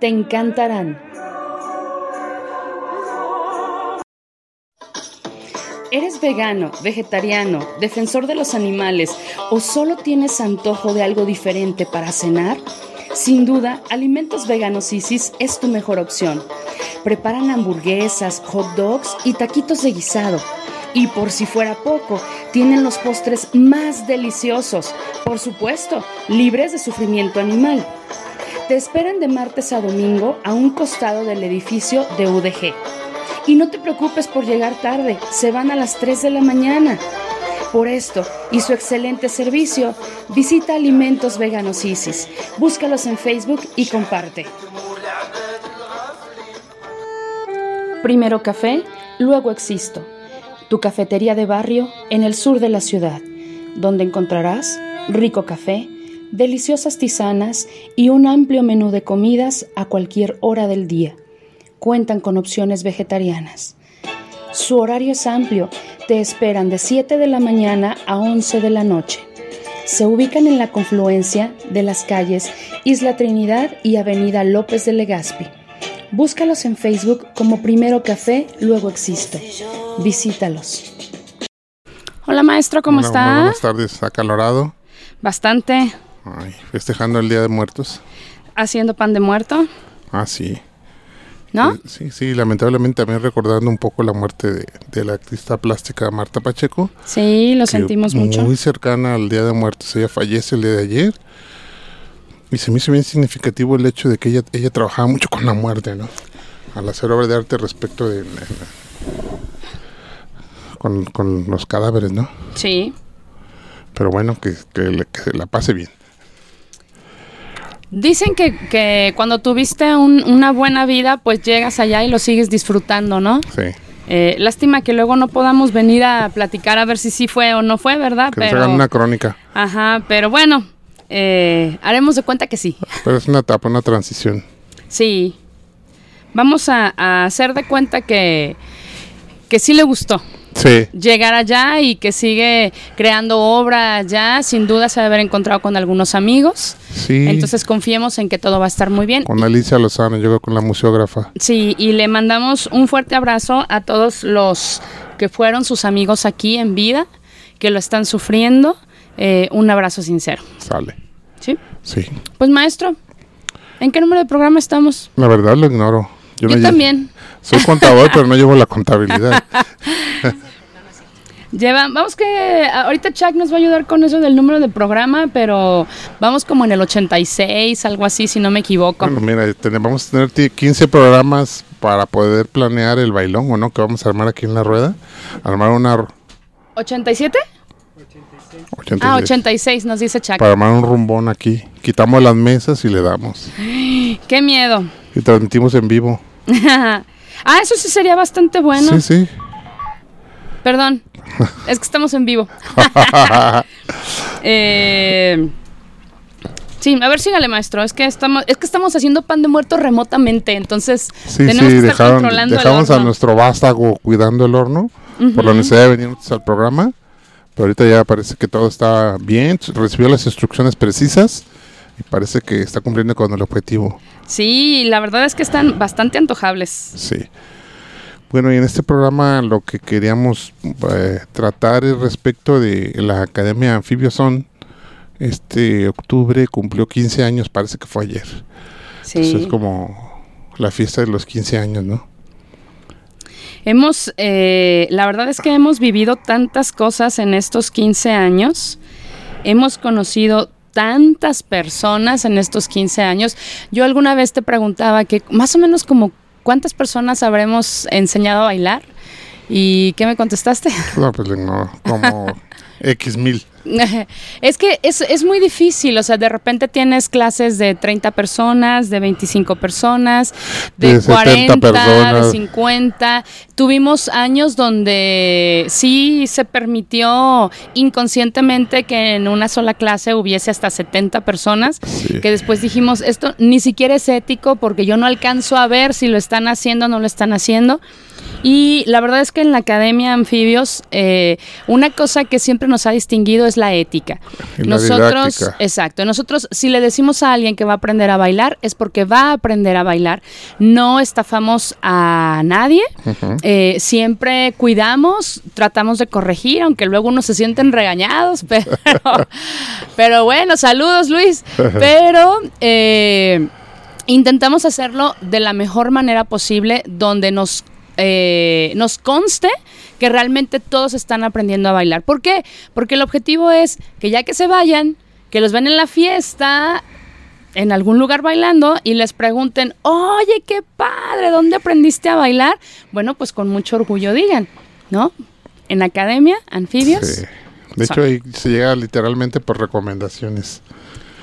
te encantarán. ¿Eres vegano, vegetariano, defensor de los animales o solo tienes antojo de algo diferente para cenar? Sin duda, Alimentos Veganos Isis es tu mejor opción. Preparan hamburguesas, hot dogs y taquitos de guisado. Y por si fuera poco, tienen los postres más deliciosos, por supuesto, libres de sufrimiento animal. Te esperan de martes a domingo a un costado del edificio de UDG. Y no te preocupes por llegar tarde, se van a las 3 de la mañana. Por esto y su excelente servicio, visita Alimentos Veganos Isis. Búscalos en Facebook y comparte. Primero café, luego existo. Tu cafetería de barrio en el sur de la ciudad, donde encontrarás rico café, deliciosas tisanas y un amplio menú de comidas a cualquier hora del día. Cuentan con opciones vegetarianas. Su horario es amplio, te esperan de 7 de la mañana a 11 de la noche. Se ubican en la confluencia de las calles Isla Trinidad y Avenida López de Legazpi. Búscalos en Facebook como Primero Café, luego Existo. Visítalos. Hola maestro, ¿cómo Hola, está? muy buenas tardes, acalorado. Bastante. Ay, festejando el Día de Muertos. Haciendo pan de muerto, Ah, sí. ¿no? Eh, Sí, sí, lamentablemente también recordando un poco la muerte de, de la artista plástica Marta Pacheco. Sí, lo sentimos mucho. Muy cercana al Día de Muertos. Ella fallece el día de ayer. Y se me hizo bien significativo el hecho de que ella, ella trabajaba mucho con la muerte, ¿no? Al hacer obra de arte respecto de... con, con los cadáveres, ¿no? Sí. Pero bueno, que, que se la pase bien. Dicen que, que cuando tuviste un- una buena vida, pues llegas allá y lo sigues disfrutando, ¿no? Sí. Eh, lástima que luego no podamos venir a platicar a ver si sí fue o no fue, ¿verdad? Que nos hagan una crónica. Ajá, pero bueno, eh, haremos de cuenta que sí. Pero es una etapa, una transición. Sí. Vamos a, a hacer de cuenta que, que sí le gustó Sí. llegar allá y que sigue creando obra allá. Sin duda se debe haber encontrado con algunos amigos. Sí. Entonces confiemos en que todo va a estar muy bien. con Alicia Lozano, yo con la museógrafa. Sí, y le mandamos un fuerte abrazo a todos los que fueron sus amigos aquí en vida, que lo están sufriendo. Eh, un abrazo sincero. Sale. ¿Sí? Sí. Pues maestro, ¿en qué número de programa estamos? La verdad lo ignoro. Yo, no lle- también. Soy contador, pero no llevo la contabilidad. Lleva, vamos que ahorita Chuck nos va a ayudar con eso del número de programa, pero vamos como en el 86, algo así, si no me equivoco. bueno, mira, ten- vamos a tener ti- 15 programas para poder planear el bailón, ¿o no? Que vamos a armar aquí en la rueda. Armar una... ru- ¿87? 86, Ah, 86 nos dice Chuck. Para armar un rumbón aquí. Quitamos las mesas y le damos. Qué miedo. Y transmitimos en vivo. ah, eso sí sería bastante bueno. Sí, sí. Perdón, es que estamos en vivo. Eh, sí, a ver, sígale, maestro. Es que estamos, es que estamos haciendo pan de muerto remotamente, entonces Sí, tenemos sí, que estar dejaron, controlando el dejamos a horno. nuestro vástago cuidando el horno por la necesidad de venir al programa. Pero ahorita ya parece que todo está bien, recibió las instrucciones precisas y parece que está cumpliendo con el objetivo. Sí, la verdad es que están bastante antojables. Sí. Bueno, y en este programa lo que queríamos eh, tratar es respecto de la Academia Anfibio Son. Este octubre cumplió 15 años, parece que fue ayer. Sí. Entonces es como la fiesta de los 15 años, ¿no? Hemos, eh, la verdad es que hemos vivido tantas cosas en estos 15 años. Hemos conocido tantas personas en estos 15 años. Yo alguna vez te preguntaba que más o menos como cuántas personas habremos enseñado a bailar. ¿Y qué me contestaste? No, pues no, como X mil. Es que es, es, muy difícil, o sea, de repente tienes clases de 30 personas, de 25 personas, de, 40, de 50. Tuvimos años donde sí se permitió inconscientemente que en una sola clase hubiese hasta 70 personas, que después dijimos, esto ni siquiera es ético porque yo no alcanzo a ver si lo están haciendo o no lo están haciendo. Y la verdad es que en la Academia Anfibios, eh, una cosa que siempre nos ha distinguido es la ética. nosotros, exacto, nosotros si le decimos a alguien que va a aprender a bailar, es porque va a aprender a bailar. No estafamos a nadie, eh, siempre cuidamos, tratamos de corregir, aunque luego uno se sienten regañados, pero, pero bueno, saludos Luis. Pero... Eh, intentamos hacerlo de la mejor manera posible, donde nos eh, nos conste que realmente todos están aprendiendo a bailar. ¿Por qué? Porque el objetivo es que ya que se vayan, que los ven en la fiesta, en algún lugar bailando y les pregunten, oye, qué padre, ¿dónde aprendiste a bailar? Bueno, pues con mucho orgullo digan, ¿no? En academia, anfibios. Sí. De hecho, ahí se llega literalmente por recomendaciones.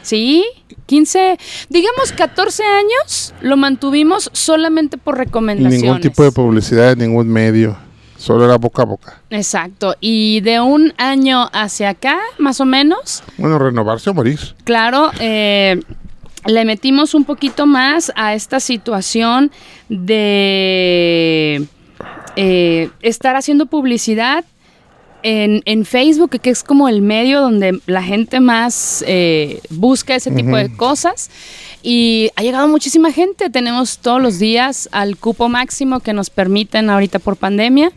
Sí, 15, digamos 14 años lo mantuvimos solamente por recomendaciones. Ningún tipo de publicidad ningún medio, solo era boca a boca. Exacto, y de un año hacia acá, más o menos. Bueno, renovarse o morir. Claro, eh, le metimos un poquito más a esta situación de eh, estar haciendo publicidad en, Facebook, que es como el medio donde la gente más eh, busca ese tipo de cosas. Y ha llegado muchísima gente. Tenemos todos los días al cupo máximo que nos permiten ahorita por pandemia.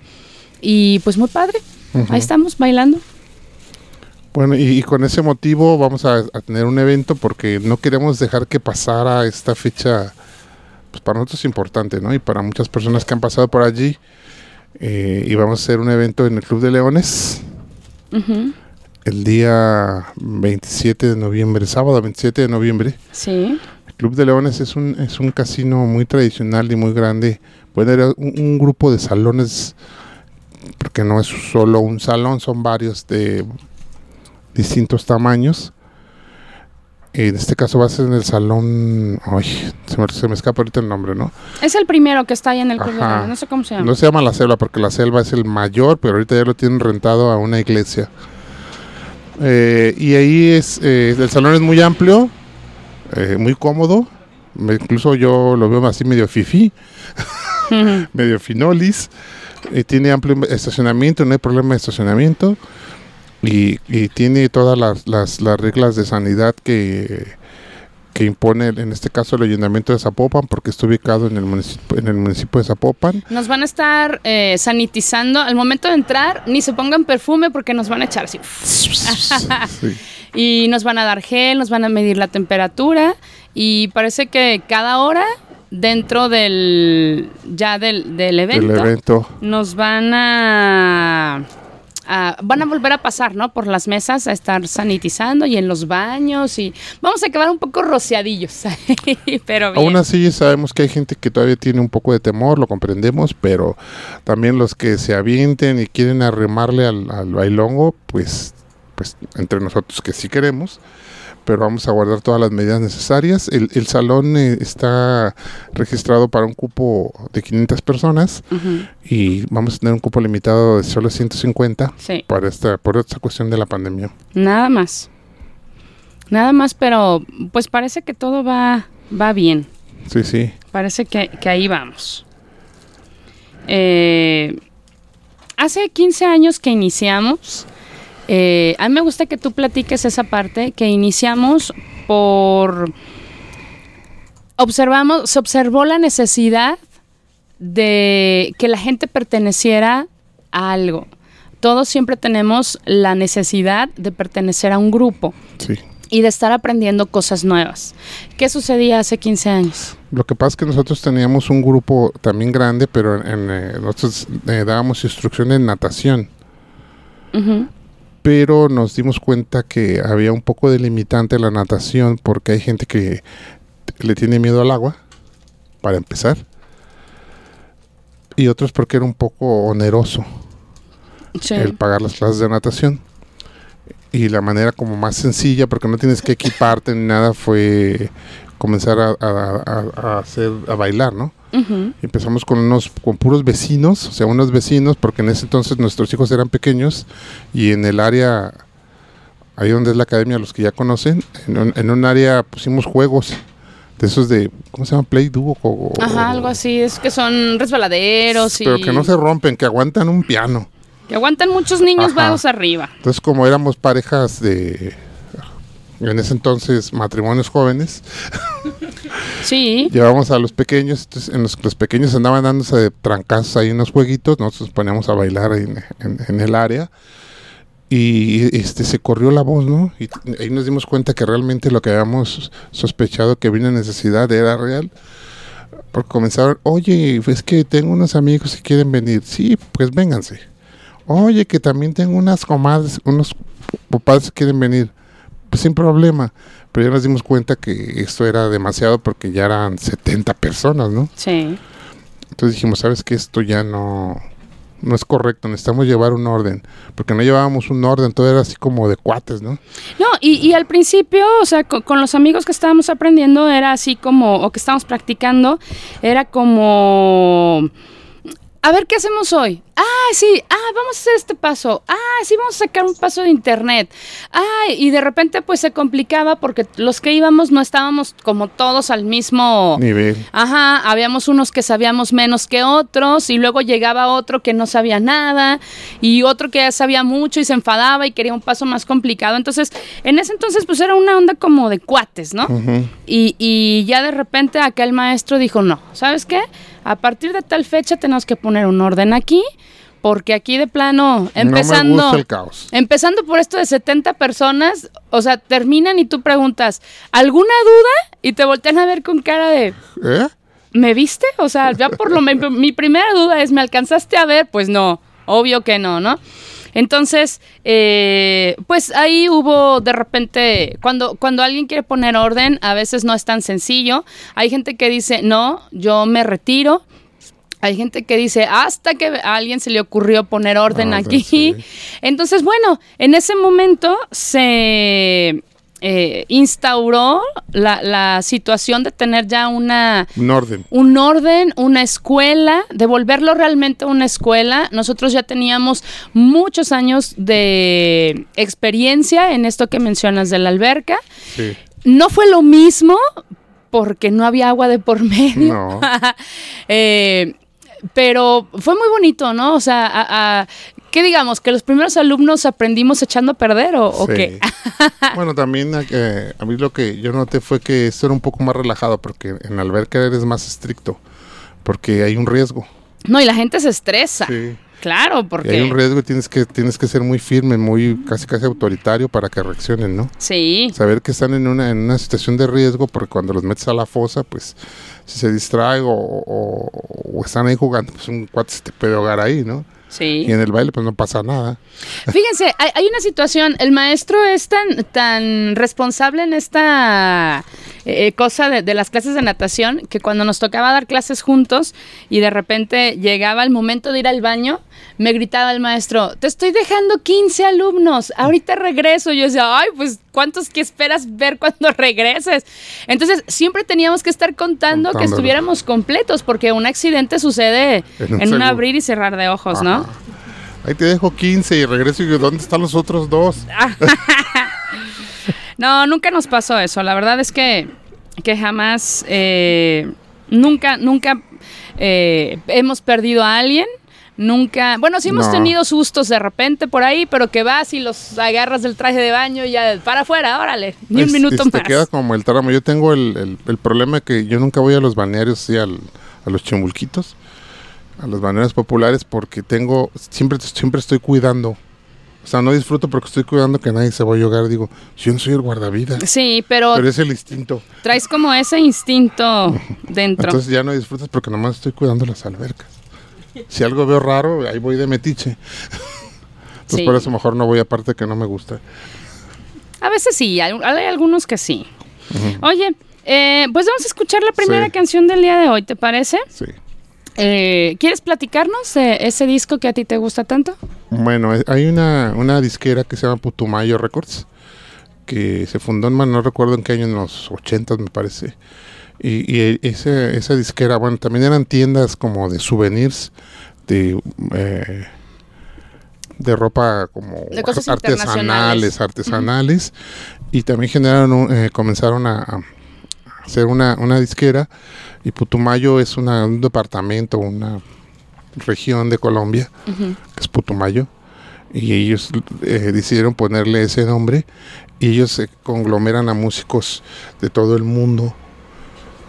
Y pues muy padre. Ahí estamos bailando. Bueno, y, con ese motivo vamos a, tener un evento porque no queremos dejar que pasara esta fecha, pues para nosotros es importante, ¿no? Y para muchas personas que han pasado por allí. Eh, y vamos a hacer un evento en el Club de Leones. El día 27 de noviembre, sábado 27 de noviembre. Sí. El Club de Leones es un, es un casino muy tradicional y muy grande. Puede haber un, grupo de salones, porque no es solo un salón, son varios de distintos tamaños. En este caso va a ser en el salón. Ay, se me, escapa ahorita el nombre, ¿no? Es el primero que está ahí en el club No sé cómo se llama. No se llama la selva porque la selva es el mayor, pero ahorita ya lo tienen rentado a una iglesia. Eh, y ahí es. Eh, el salón es muy amplio, eh, muy cómodo. incluso yo lo veo así medio fifi, medio finolis. tiene amplio estacionamiento, no hay problema de estacionamiento y, tiene todas las, las, reglas de sanidad que, que impone en este caso el ayuntamiento de Zapopan porque está ubicado en el municipio, en el municipio de Zapopan. Nos van a estar eh, sanitizando al momento de entrar, ni se pongan perfume porque nos van a echar así. Y nos van a dar gel, nos van a medir la temperatura y parece que cada hora dentro del ya del, del evento. nos van a van a volver a pasar, ¿no? Por las mesas a estar sanitizando y en los baños y vamos a quedar un poco rociadillos, pero Aún así sabemos que hay gente que todavía tiene un poco de temor, lo comprendemos, pero también los que se avienten y quieren arremarle al, al bailongo, pues, pues entre nosotros que sí queremos, pero vamos a guardar todas las medidas necesarias. El, el salón eh, está registrado para un cupo de 500 personas y vamos a tener un cupo limitado de solo 150 para esta, por esta cuestión de la pandemia. Nada más. Nada más, pero pues parece que todo va, va bien. Sí, sí. Parece que, que ahí vamos. Eh, hace 15 años que iniciamos eh, a mí me gusta que tú platiques esa parte que iniciamos por observamos, se observó la necesidad de que la gente perteneciera a algo. Todos siempre tenemos la necesidad de pertenecer a un grupo. Sí. y de estar aprendiendo cosas nuevas. ¿Qué sucedía hace 15 años? Lo que pasa es que nosotros teníamos un grupo también grande, pero en, eh, nosotros eh, dábamos instrucción en natación. Pero nos dimos cuenta que había un poco de limitante la natación porque hay gente que le tiene miedo al agua, para empezar. Y otros porque era un poco oneroso el pagar las clases de natación y la manera como más sencilla, porque no tienes que equiparte ni nada, fue comenzar a, hacer, a bailar, ¿no? Empezamos con unos, con puros vecinos, o sea, unos vecinos, porque en ese entonces nuestros hijos eran pequeños y en el área, ahí donde es la academia, los que ya conocen, en un, área pusimos juegos de esos de, ¿cómo se llama? Play Duo. Ajá, algo así, es que son resbaladeros. Pero que no se rompen, que aguantan un piano. Que aguantan muchos niños vagos arriba. Entonces, como éramos parejas de, en ese entonces, matrimonios jóvenes. Sí. Llevamos a los pequeños, entonces en los, los pequeños andaban dándose de trancazos ahí en los jueguitos, nosotros poníamos a bailar en, en, el área y este se corrió la voz, ¿no? Y ahí nos dimos cuenta que realmente lo que habíamos sospechado que había necesidad era real. Porque comenzaron, oye, es que tengo unos amigos que quieren venir. Sí, pues vénganse. Oye, que también tengo unas comadres, unos papás que quieren venir. Pues sin problema. Pero ya nos dimos cuenta que esto era demasiado porque ya eran 70 personas, ¿no? Sí. Entonces dijimos, ¿sabes qué? Esto ya no, no es correcto, necesitamos llevar un orden, porque no llevábamos un orden, todo era así como de cuates, ¿no? No, y, y al principio, o sea, con, con, los amigos que estábamos aprendiendo, era así como, o que estábamos practicando, era como a ver, ¿qué hacemos hoy? Ah, sí, ah, vamos a hacer este paso. Ah, sí, vamos a sacar un paso de internet. Ah, y de repente pues se complicaba porque los que íbamos no estábamos como todos al mismo nivel. Ajá, habíamos unos que sabíamos menos que otros y luego llegaba otro que no sabía nada y otro que ya sabía mucho y se enfadaba y quería un paso más complicado. Entonces, en ese entonces pues era una onda como de cuates, ¿no? y, y ya de repente aquel maestro dijo, no, ¿sabes qué? A partir de tal fecha tenemos que poner un orden aquí, porque aquí de plano, empezando, empezando por esto de 70 personas, o sea, terminan y tú preguntas, ¿alguna duda? Y te voltean a ver con cara de... ¿Eh? ¿Me viste? O sea, ya por lo menos mi primera duda es, ¿me alcanzaste a ver? Pues no, obvio que no, ¿no? Entonces, eh, pues ahí hubo de repente, cuando, cuando alguien quiere poner orden, a veces no es tan sencillo. Hay gente que dice, no, yo me retiro. Hay gente que dice, hasta que a alguien se le ocurrió poner orden aquí. Entonces, bueno, en ese momento se eh, instauró la, situación de tener ya una... Un orden. Un orden, una escuela, de volverlo realmente una escuela. Nosotros ya teníamos muchos años de experiencia en esto que mencionas de la alberca. No fue lo mismo porque no había agua de por medio. No. Eh, pero fue muy bonito, ¿no? O sea, a, ¿qué digamos? ¿Que los primeros alumnos aprendimos echando a perder o, qué? bueno, también eh, a mí lo que yo noté fue que esto era un poco más relajado porque en alberca eres más estricto porque hay un riesgo. No, y la gente se estresa. Sí. Claro, porque... hay un riesgo y tienes que, tienes que ser muy firme, muy casi casi autoritario para que reaccionen, ¿no? Sí. Saber que están en una, en una situación de riesgo porque cuando los metes a la fosa, pues si se distrae o, están ahí jugando, pues un cuate se te puede ahogar ahí, ¿no? Sí. Y en el baile pues no pasa nada. Fíjense, hay, una situación, el maestro es tan, tan responsable en esta eh, cosa de, las clases de natación que cuando nos tocaba dar clases juntos y de repente llegaba el momento de ir al baño, me gritaba el maestro, te estoy dejando 15 alumnos, ahorita regreso. Yo decía, ay, pues ¿cuántos que esperas ver cuando regreses? Entonces siempre teníamos que estar contando que estuviéramos completos porque un accidente sucede en un, abrir y cerrar de ojos, ¿no? Ahí te dejo 15 y regreso y ¿dónde están los otros dos? no, nunca nos pasó eso. La verdad es que, que jamás, eh, nunca, nunca eh, hemos perdido a alguien. Nunca, bueno, sí hemos tenido sustos de repente por ahí, pero que vas y los agarras del traje de baño y ya para afuera, órale, ni un minuto más. Te queda como el tramo. Yo tengo el, el, problema que yo nunca voy a los balnearios, sí, a los chimbulquitos a los balnearios populares porque tengo, siempre, siempre estoy cuidando O sea, no disfruto porque estoy cuidando que nadie se vaya a ahogar. Digo, yo no soy el guardavidas. Sí, pero, Pero es el instinto. traes como ese instinto dentro. Entonces ya no disfrutas porque nomás estoy cuidando las albercas. Si algo veo raro, ahí voy de metiche. Sí. por eso mejor no voy aparte que no me gusta. A veces sí, hay, hay algunos que sí. Oye, eh, pues vamos a escuchar la primera Sí. canción del día de hoy, ¿te parece? Sí. Eh, ¿Quieres platicarnos de ese disco que a ti te gusta tanto? Bueno, eh, hay una, una disquera que se llama Putumayo Records, que se fundó en, no recuerdo en qué año, en los 80 me parece. Y, y ese- esa disquera, bueno, también eran tiendas como de souvenirs, de, eh, de ropa como De cosas artesanales, artesanales. Y también generaron, un- eh, comenzaron a, a hacer una, una disquera. Y Putumayo es una- un departamento, una región de Colombia que es Putumayo, y ellos eh, decidieron ponerle ese nombre, y ellos se conglomeran a músicos de todo el mundo.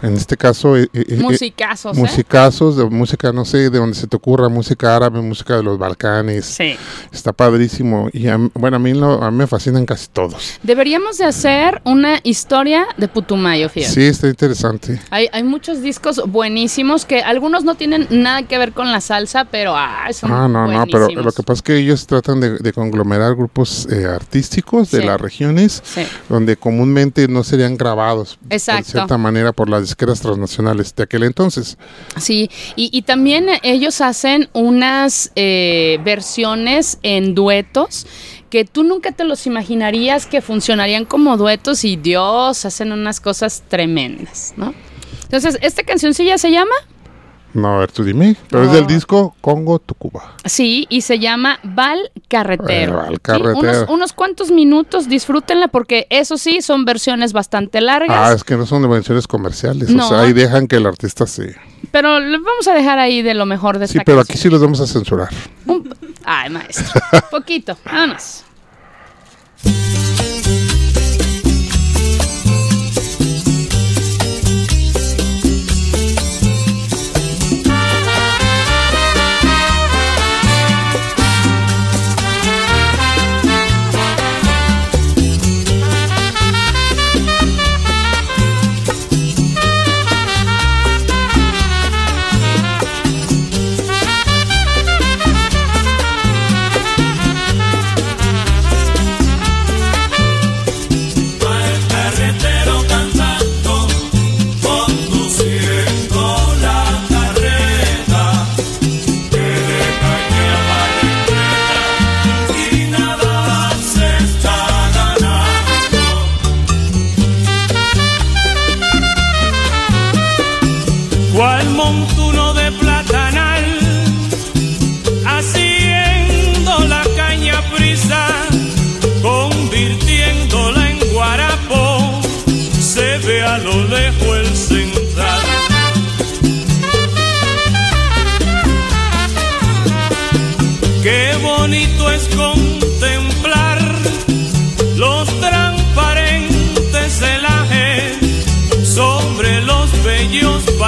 En este caso, eh, eh, eh, Musicazos, ¿eh? musicazos, de música, no sé, de donde se te ocurra, música árabe, música de los Balcanes, Sí. está padrísimo. Y a bueno, a mí, lo- a mí me fascinan casi todos. Deberíamos de hacer una historia de Putumayo, fíjate. Sí, está interesante. Hay, hay muchos discos buenísimos que algunos no tienen nada que ver con la salsa, pero ah, son Ah, no, no, pero buenísimos. lo que pasa es que ellos tratan de, de conglomerar grupos eh, artísticos de Sí. las regiones Sí. donde comúnmente no serían grabados Exacto. de cierta manera por las disqueras transnacionales de aquel entonces. Sí, y, también ellos hacen unas eh, versiones en duetos que tú nunca te los imaginarías que funcionarían como duetos y Dios, hacen unas cosas tremendas, ¿no? Entonces, ¿esta cancioncilla se llama? No, a ver, tú dime. Pero es del disco Congo Tucuba. Sí, y se llama Val Carretero. Eh, Val Sí, Carretero. unos, unos cuantos minutos, disfrútenla porque eso sí, son versiones bastante largas, Ah, es que no son de versiones comerciales. No. O sea, ahí dejan que el artista se... pero vamos a dejar ahí de lo mejor de Sí, esta pero aquí sí los vamos a censurar. Un- Ay, maestro. Poquito. Vámonos.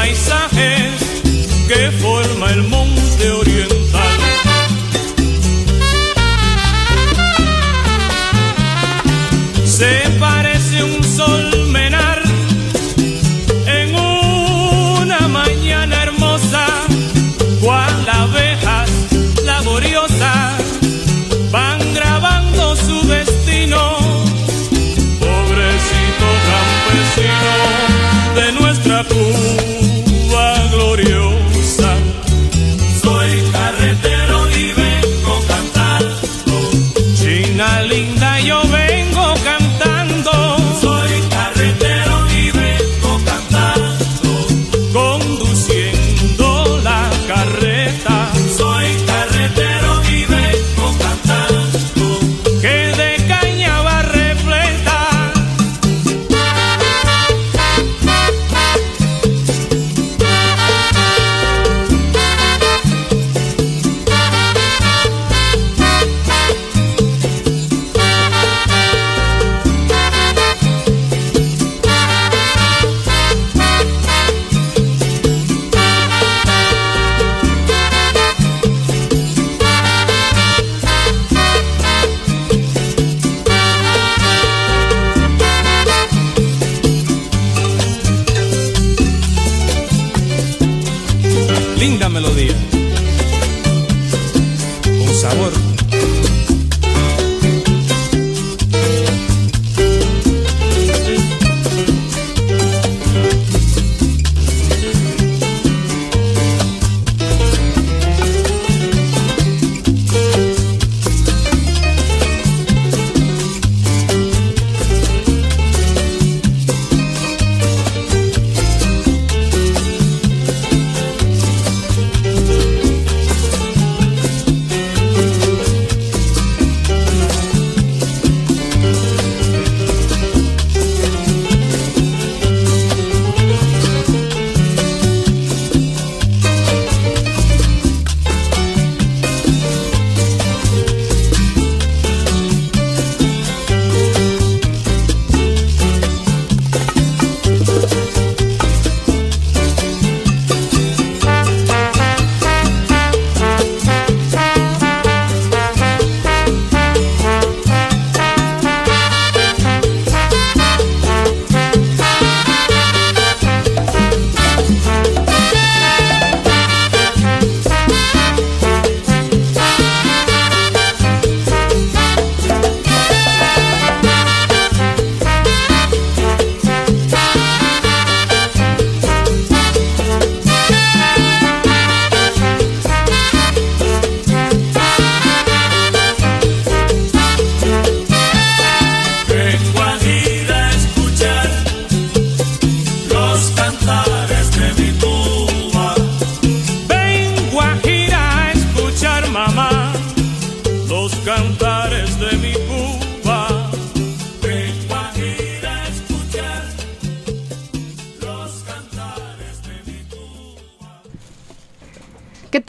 Paisajes que forma el monte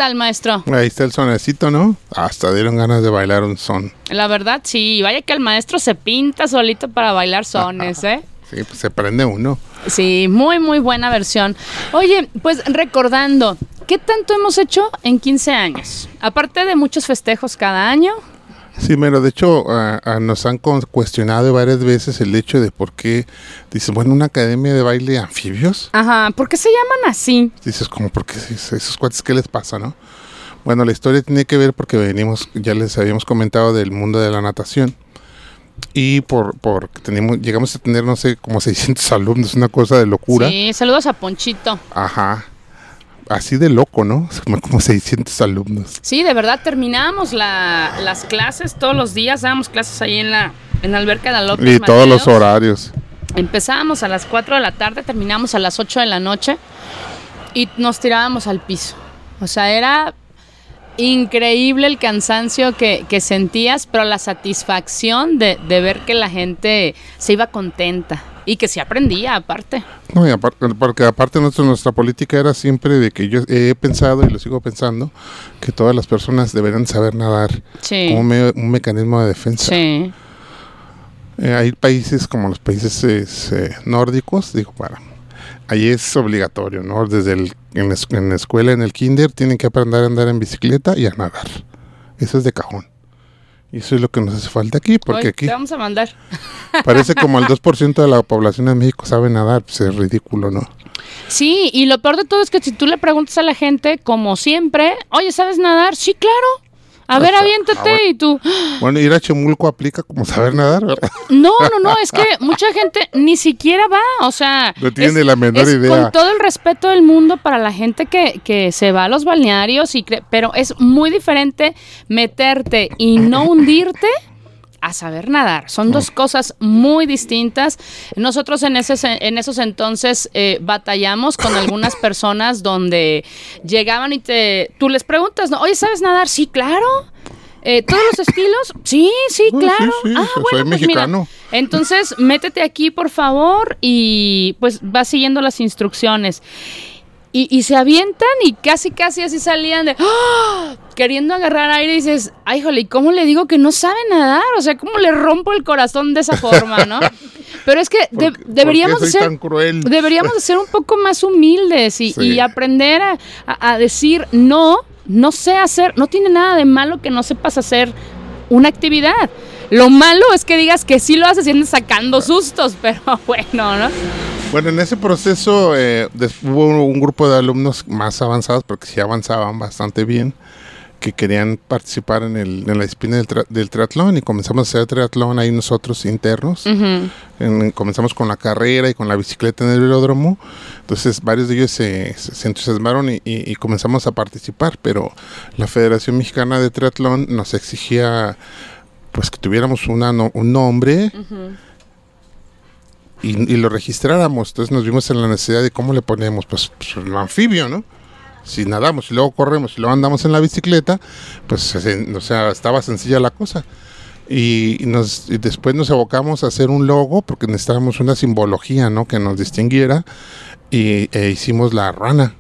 tal, maestro? Ahí está el sonecito, ¿no? Hasta dieron ganas de bailar un son. La verdad, sí. Vaya que el maestro se pinta solito para bailar sones, ¿eh? Sí, pues se prende uno. Sí, muy, muy buena versión. Oye, pues recordando, ¿qué tanto hemos hecho en 15 años? Aparte de muchos festejos cada año. Sí, pero de hecho ah, ah, nos han con- cuestionado varias veces el hecho de por qué, dices, bueno, una academia de baile anfibios. Ajá, ¿por qué se llaman así? Dices, como, ¿por qué esos esos cuates qué les pasa, no? Bueno, la historia tiene que ver porque venimos, ya les habíamos comentado del mundo de la natación. Y por, por tenemos, llegamos a tener, no sé, como 600 alumnos, una cosa de locura. Sí, saludos a Ponchito. Ajá. Así de loco, ¿no? Como- Como 600 alumnos. Sí, de verdad terminábamos la- las clases todos los días, dábamos clases ahí en la, en la alberca de la López Y todos los horarios. Empezábamos a las 4 de la tarde, terminábamos a las 8 de la noche y nos tirábamos al piso. O sea, era increíble el cansancio que, que sentías, pero la satisfacción de, de ver que la gente se iba contenta y que se aprendía aparte. No, y aparte, porque aparte nuestra, nuestra política era siempre de que yo he pensado y lo sigo pensando que todas las personas deberían saber nadar Sí. como un, me- un mecanismo de defensa. Sí. Eh, hay países como los países eh, nórdicos, digo, para ahí es obligatorio, ¿no? Desde el, en, la, en la escuela, en el kinder, tienen que aprender a andar en bicicleta y a nadar. Eso es de cajón. Y eso es lo que nos hace falta aquí, porque Hoy aquí te vamos a mandar. parece como el 2% de la población de México sabe nadar, pues es ridículo, ¿no? Sí, y lo peor de todo es que si tú le preguntas a la gente, como siempre, oye, ¿sabes nadar? Sí, claro. A ver, aviéntate ah, bueno. y tú, Bueno, ir a Chemulco aplica como saber nadar, ¿verdad? no, no, no, es que mucha gente ni siquiera va, o sea, No tiene es- la menor es idea. Con todo el respeto del mundo para la gente que, que se va a los balnearios, y pero es muy diferente meterte y no hundirte a saber nadar. Son dos cosas muy distintas. Nosotros en, ese, en esos entonces eh, batallamos con algunas personas donde llegaban y te, tú les preguntas, ¿no? oye, ¿sabes nadar? Sí, claro. Eh, ¿Todos los estilos? Sí, sí, claro. sí, sí, ah, soy bueno, pues mira. mexicano. Entonces, métete aquí, por favor, y pues vas siguiendo las instrucciones. Y, y se avientan y casi, casi así salían de ¡ah! queriendo agarrar aire y dices, ay, jole, ¿y cómo le digo que no sabe nadar? O sea, ¿cómo le rompo el corazón de esa forma, no? Pero es que de- ¿Por qué- deberíamos por qué de soy ser tan cruel? deberíamos de ser un poco más humildes y, Sí. y aprender a, a- a decir no, no sé hacer, no tiene nada de malo que no sepas hacer una actividad. Lo malo es que digas que sí lo haces y sacando sustos, pero bueno, ¿no? Bueno, en ese proceso eh, hubo un grupo de alumnos más avanzados, porque sí avanzaban bastante bien, que querían participar en, el, en la disciplina del, tra- del triatlón y comenzamos a hacer triatlón ahí nosotros internos. En- comenzamos con la carrera y con la bicicleta en el velódromo. Entonces varios de ellos se, se- entusiasmaron y, y- y comenzamos a participar, pero la Federación Mexicana de Triatlón nos exigía pues que tuviéramos una no- un nombre y, y lo registráramos. Entonces nos vimos en la necesidad de cómo le ponemos, pues, pues un anfibio, ¿no? Si nadamos y luego corremos y luego andamos en la bicicleta, pues o sea, estaba sencilla la cosa. Y, nos, y después nos abocamos a hacer un logo porque necesitábamos una simbología, ¿no? Que nos distinguiera y e hicimos la rana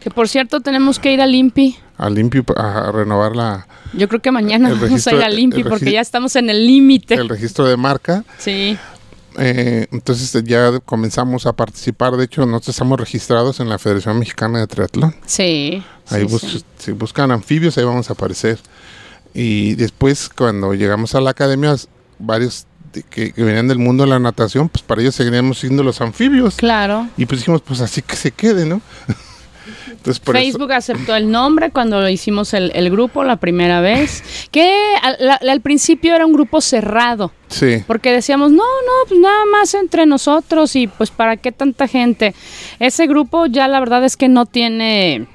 Que por cierto, tenemos que ir al INPI. a limpio a renovar la, Yo creo que mañana vamos registro- a ir al INPI el porque ya estamos en el límite. el registro de marca. Sí. Eh, entonces ya comenzamos a participar. De hecho, nosotros estamos registrados en la Federación Mexicana de Triatlón. Sí. Ahí sí, bus- sí. si buscan anfibios, ahí vamos a aparecer. Y después, cuando llegamos a la academia, varios de- que, que venían del mundo de la natación, pues para ellos seguiríamos siendo los anfibios. Claro. Y pues dijimos, pues así que se quede, ¿no? Entonces, por eso- Facebook aceptó el nombre cuando hicimos el, el grupo la primera vez. Que al, principio era un grupo cerrado. sí. Porque decíamos, no, no, pues nada más entre nosotros y pues para qué tanta gente. Ese grupo ya la verdad es que no tiene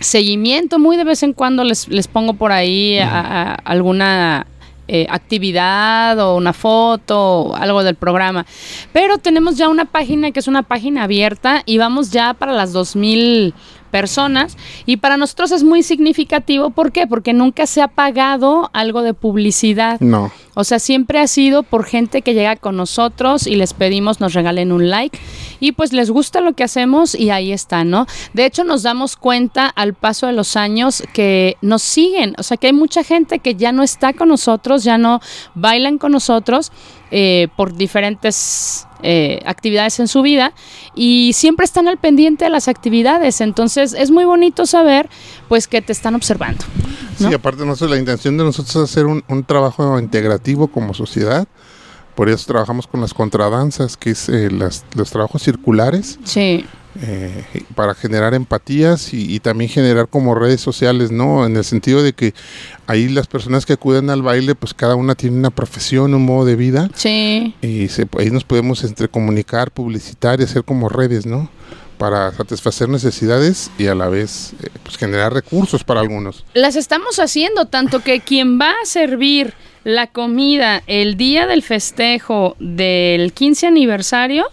seguimiento. Muy de vez en cuando les, les pongo por ahí a- a- alguna eh, actividad o una foto o algo del programa. Pero tenemos ya una página que es una página abierta y vamos ya para las 2000 personas y para nosotros es muy significativo. ¿Por qué? Porque nunca se ha pagado algo de publicidad. No. O sea, siempre ha sido por gente que llega con nosotros y les pedimos nos regalen un like y pues les gusta lo que hacemos y ahí está, ¿no? De hecho, nos damos cuenta al paso de los años que nos siguen, o sea, que hay mucha gente que ya no está con nosotros, ya no bailan con nosotros eh, por diferentes eh, actividades en su vida y siempre están al pendiente de las actividades. Entonces, es muy bonito saber pues que te están observando. ¿no? Sí, aparte nosotros, la intención de nosotros es hacer un, un trabajo integrativo como sociedad. Por eso trabajamos con las contradanzas, que es eh, las- los trabajos circulares, Sí. Eh, para generar empatías y, y también generar como redes sociales, ¿no? En el sentido de que ahí las personas que acuden al baile, pues cada una tiene una profesión, un modo de vida, Sí. y se- ahí nos podemos entre comunicar, publicitar y hacer como redes, ¿no? Para satisfacer necesidades y a la vez eh, pues generar recursos para algunos. Las estamos haciendo, tanto que quien va a servir la comida el día del festejo del 15 aniversario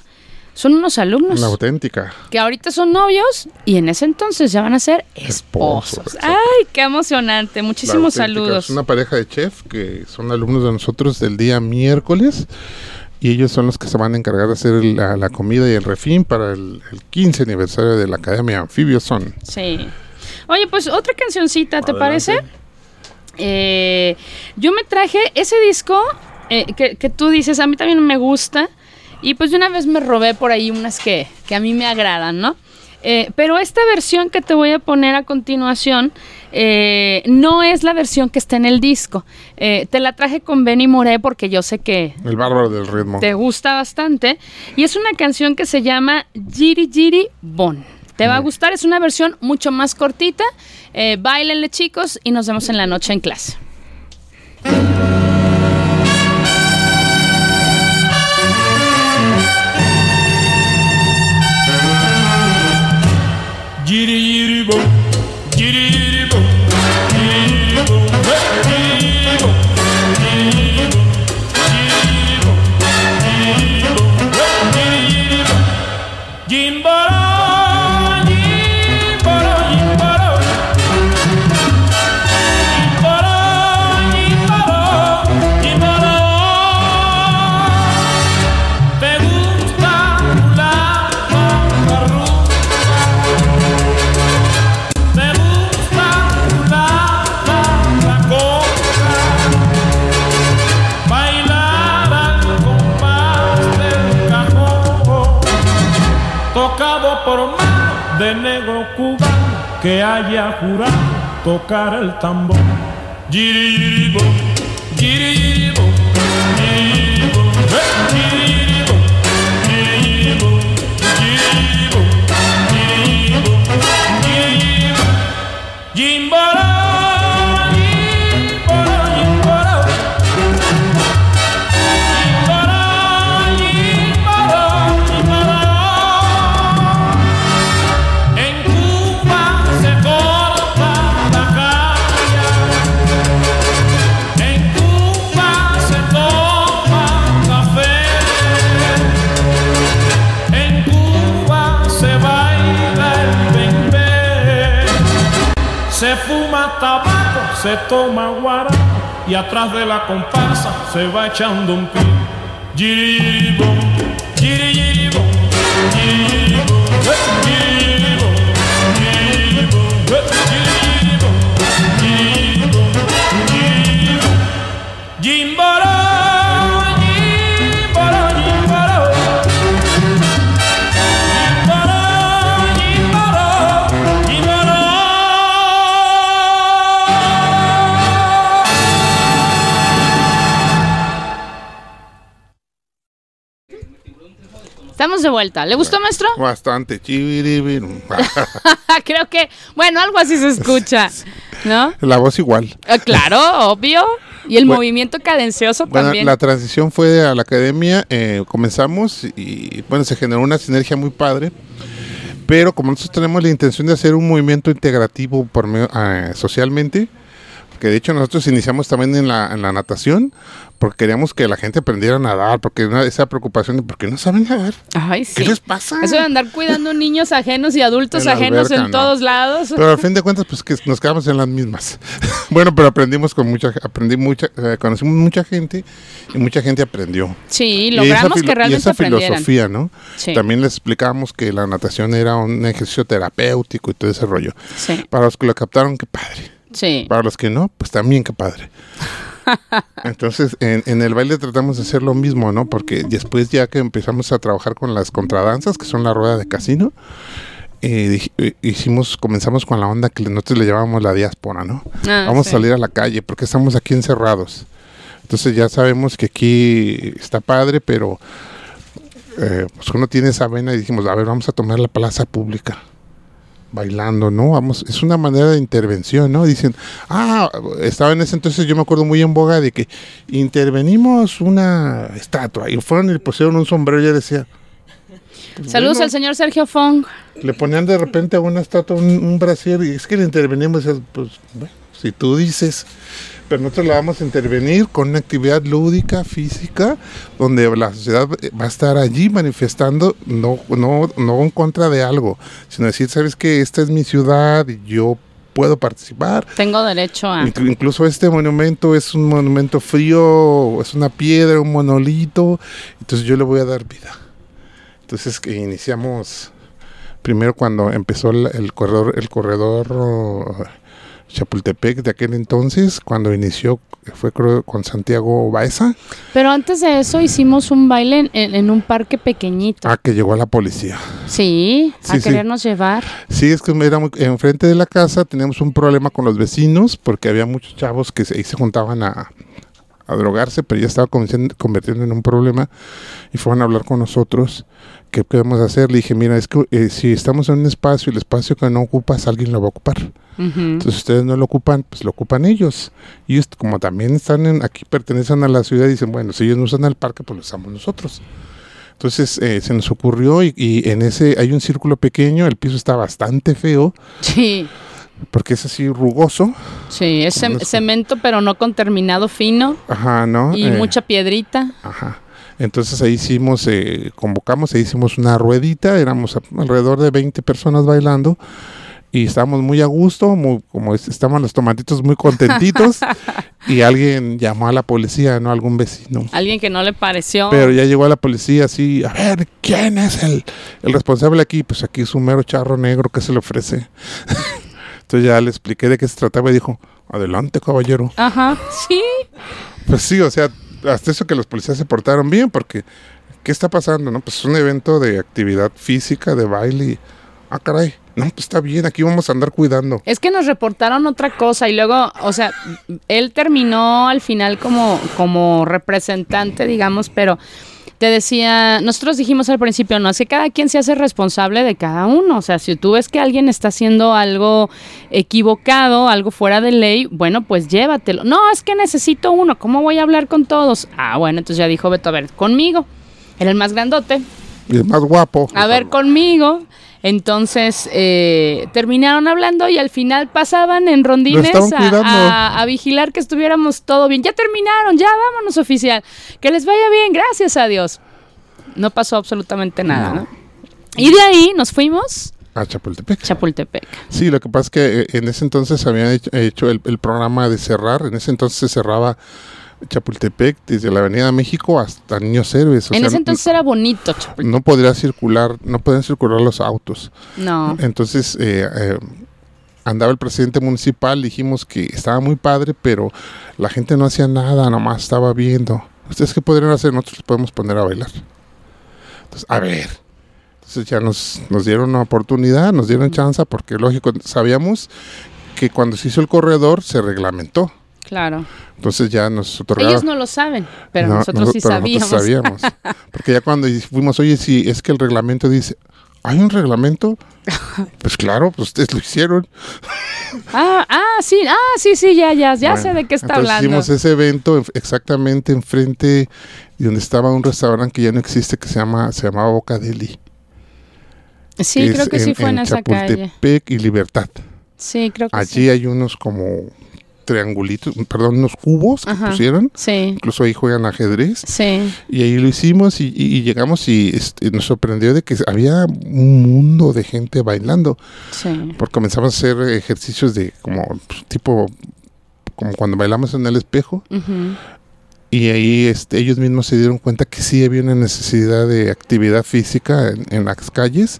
son unos alumnos Una auténtica. que ahorita son novios y en ese entonces ya van a ser esposos. Esposos, Ay, qué emocionante. Muchísimos saludos. Es una pareja de chef que son alumnos de nosotros del día miércoles y ellos son los que se van a encargar de hacer la, la comida y el refín para el, el 15 aniversario de la Academia Anfibio Son. Sí. Oye, pues otra cancioncita, ¿te Adelante. parece? Eh, yo me traje ese disco eh, que, que tú dices, a mí también me gusta. Y pues de una vez me robé por ahí unas que, que a mí me agradan, ¿no? Eh, pero esta versión que te voy a poner a continuación eh, no es la versión que está en el disco. Eh, te la traje con Benny Moré porque yo sé que El bárbaro del ritmo. te gusta bastante. Y es una canción que se llama Giri Giri Bon. Te va a gustar, es una versión mucho más cortita. Báilenle chicos y nos vemos en la noche en clase. Giri giri bom, giri giri bom, giri Que haya jurado tocar el tambor se fuma tabaco, se toma guarapo y atrás de la comparsa se va echando un pie. Giribom, Estamos de vuelta. ¿Le gustó, maestro? Bastante. Creo que, bueno, algo así se escucha, ¿no? La voz igual. Eh, claro, obvio. Y el Bueno. movimiento cadencioso Bueno, también. la transición fue a la academia, eh, comenzamos y bueno, se generó una sinergia muy padre. Pero como nosotros tenemos la intención de hacer un movimiento integrativo por ah, socialmente, de hecho nosotros iniciamos también en la, en la natación, porque queríamos que la gente aprendiera a nadar, porque una- esa preocupación de por qué no saben nadar. Ay, sí. ¿Qué les pasa? Eso de andar cuidando niños ajenos y adultos En ajenos alberca, en no. todos lados. Pero al fin de cuentas, pues que nos quedamos en las mismas. bueno, pero aprendimos con mucha, aprendí mucha, eh, conocimos mucha gente y mucha gente aprendió. Sí, Y logramos esa que y realmente esa aprendieran. filosofía, ¿no? Sí. También les explicamos que la natación era un ejercicio terapéutico y todo ese rollo. Sí, Para los que lo captaron, qué padre. Sí. Para los que no, pues también qué padre. Entonces, en, en el baile tratamos de hacer lo mismo, ¿no? Porque después ya que empezamos a trabajar con las contradanzas, que son la rueda de casino, eh, eh, hicimos, comenzamos con la onda que nosotros le llamábamos la diáspora, ¿no? Ah, Vamos sí. a salir a la calle porque estamos aquí encerrados. Entonces ya sabemos que aquí está padre, pero eh, pues uno tiene esa vena y dijimos, a ver, vamos a tomar la plaza pública bailando, ¿no? Vamos, es una manera de intervención, ¿no? Dicen, ah, estaba en ese entonces, yo me acuerdo muy en boga de que intervenimos una estatua y fueron y le pusieron un sombrero y yo decía, Saludos bueno, al señor Sergio Fong. le ponían de repente a una estatua un, un brasier y es que le intervenimos, pues bueno, si tú dices, pero nosotros la vamos a intervenir con una actividad lúdica, física, donde la sociedad va a estar allí manifestando, no, no, no en contra de algo, sino decir, sabes que esta es mi ciudad y yo puedo participar. Tengo derecho a. Inclu- Incluso este monumento es un monumento frío, es una piedra, un monolito, entonces yo le voy a dar vida. Entonces que iniciamos primero cuando empezó el, el corredor, el corredor Chapultepec de aquel entonces, cuando inició fue creo con Santiago Baeza, Pero antes de eso hicimos un baile en, en- un parque pequeñito. ah que llegó a la policía. Sí, a Sí, sí. querernos llevar. Sí, es que era muy- enfrente de la casa teníamos un problema con los vecinos porque había muchos chavos que se, ahí se juntaban a, a drogarse, pero ya estaba convirtiendo en un problema y fueron a hablar con nosotros. ¿Qué podemos hacer? Le dije, mira, es que eh, si estamos en un espacio y el espacio que no ocupas, alguien lo va a ocupar. Ujú. Entonces ustedes no lo ocupan, pues lo ocupan ellos. Y como también están en, aquí, pertenecen a la ciudad, dicen, bueno, si ellos no usan el parque, pues lo usamos nosotros. Entonces eh, se nos ocurrió y, y en ese hay un círculo pequeño, el piso está bastante feo, Sí, porque es así rugoso. sí, es- cemento, pero no con terminado fino Ajá, ¿no? y Eh, mucha piedrita. Ajá. Entonces ahí hicimos, eh, convocamos, ahí hicimos una ruedita, éramos alrededor de 20 personas bailando y estábamos muy a gusto, muy, como es- estaban los tomatitos muy contentitos y alguien llamó a la policía, ¿no? Algún vecino. Alguien que no le pareció. Pero ya llegó a la policía así, a ver, ¿quién es el, el responsable aquí? Pues aquí es un mero charro negro que se le ofrece. Entonces ya le expliqué de qué se trataba y dijo, adelante caballero. Ajá, sí. Pues sí, o sea, hasta eso que los policías se portaron bien, porque ¿qué está pasando? No, pues es un evento de actividad física, de baile. ah, caray, no, pues está bien, aquí vamos a andar cuidando. Es que nos reportaron otra cosa y luego, o sea, él terminó al final como, como representante, digamos, pero te decía, nosotros dijimos al principio, no, es que cada quien se hace responsable de cada uno. O sea, si tú ves que alguien está haciendo algo equivocado, algo fuera de ley, bueno, pues llévatelo. No, es que necesito uno, ¿cómo voy a hablar con todos? Ah, bueno, entonces ya dijo Beto, a ver, conmigo. Era el más grandote. Y el más guapo. A ver, conmigo. Entonces eh, terminaron hablando y al final pasaban en rondines a, cuidando. a- a vigilar que estuviéramos todo bien. Ya terminaron, ya vámonos oficial. Que les vaya bien, gracias a Dios. No pasó absolutamente nada, ¿no? Y de ahí nos fuimos a Chapultepec. Chapultepec. Sí, lo que pasa es que eh, en ese entonces habían hecho, hecho el, el programa de cerrar. En ese entonces se cerraba Chapultepec desde la Avenida México hasta Niños Héroes. en sea, ese entonces era bonito Chapultepec. no podría circular, no podían circular los autos. No. Entonces eh, eh, andaba el presidente municipal, dijimos que estaba muy padre, pero la gente no hacía nada, nomás estaba viendo. ¿Ustedes qué podrían hacer? Nosotros podemos poner a bailar. Entonces, a ver. Entonces ya nos, nos dieron una oportunidad, nos dieron chance, porque lógico, sabíamos que cuando se hizo el corredor se reglamentó. Claro. Entonces ya nos otorgaron. Ellos no lo saben, pero No, nosotros sí pero sabíamos. nosotros sabíamos. Porque ya cuando fuimos, oye, si es que el reglamento dice, ¿hay un reglamento? Pues claro, pues ustedes lo hicieron. Ah, ah, sí, ah, sí, sí, ya, ya, ya sé Bueno, de qué está entonces hablando. Hicimos ese evento en- exactamente enfrente de donde estaba un restaurante que ya no existe, que se llama se llamaba Boca Deli. Sí, creo es que sí fue en, esa calle. Chapultepec y Libertad. Sí, creo que Allí sí. hay unos como triangulitos, perdón, unos cubos que pusieron. Sí, Incluso ahí juegan ajedrez. sí. Y ahí lo hicimos y, llegamos y este, nos sorprendió de que había un mundo de gente bailando. Sí. Porque comenzamos a hacer ejercicios de como pues, tipo, como cuando bailamos en el espejo. Ujú. Y ahí este, ellos mismos se dieron cuenta que sí había una necesidad de actividad física en, en las calles.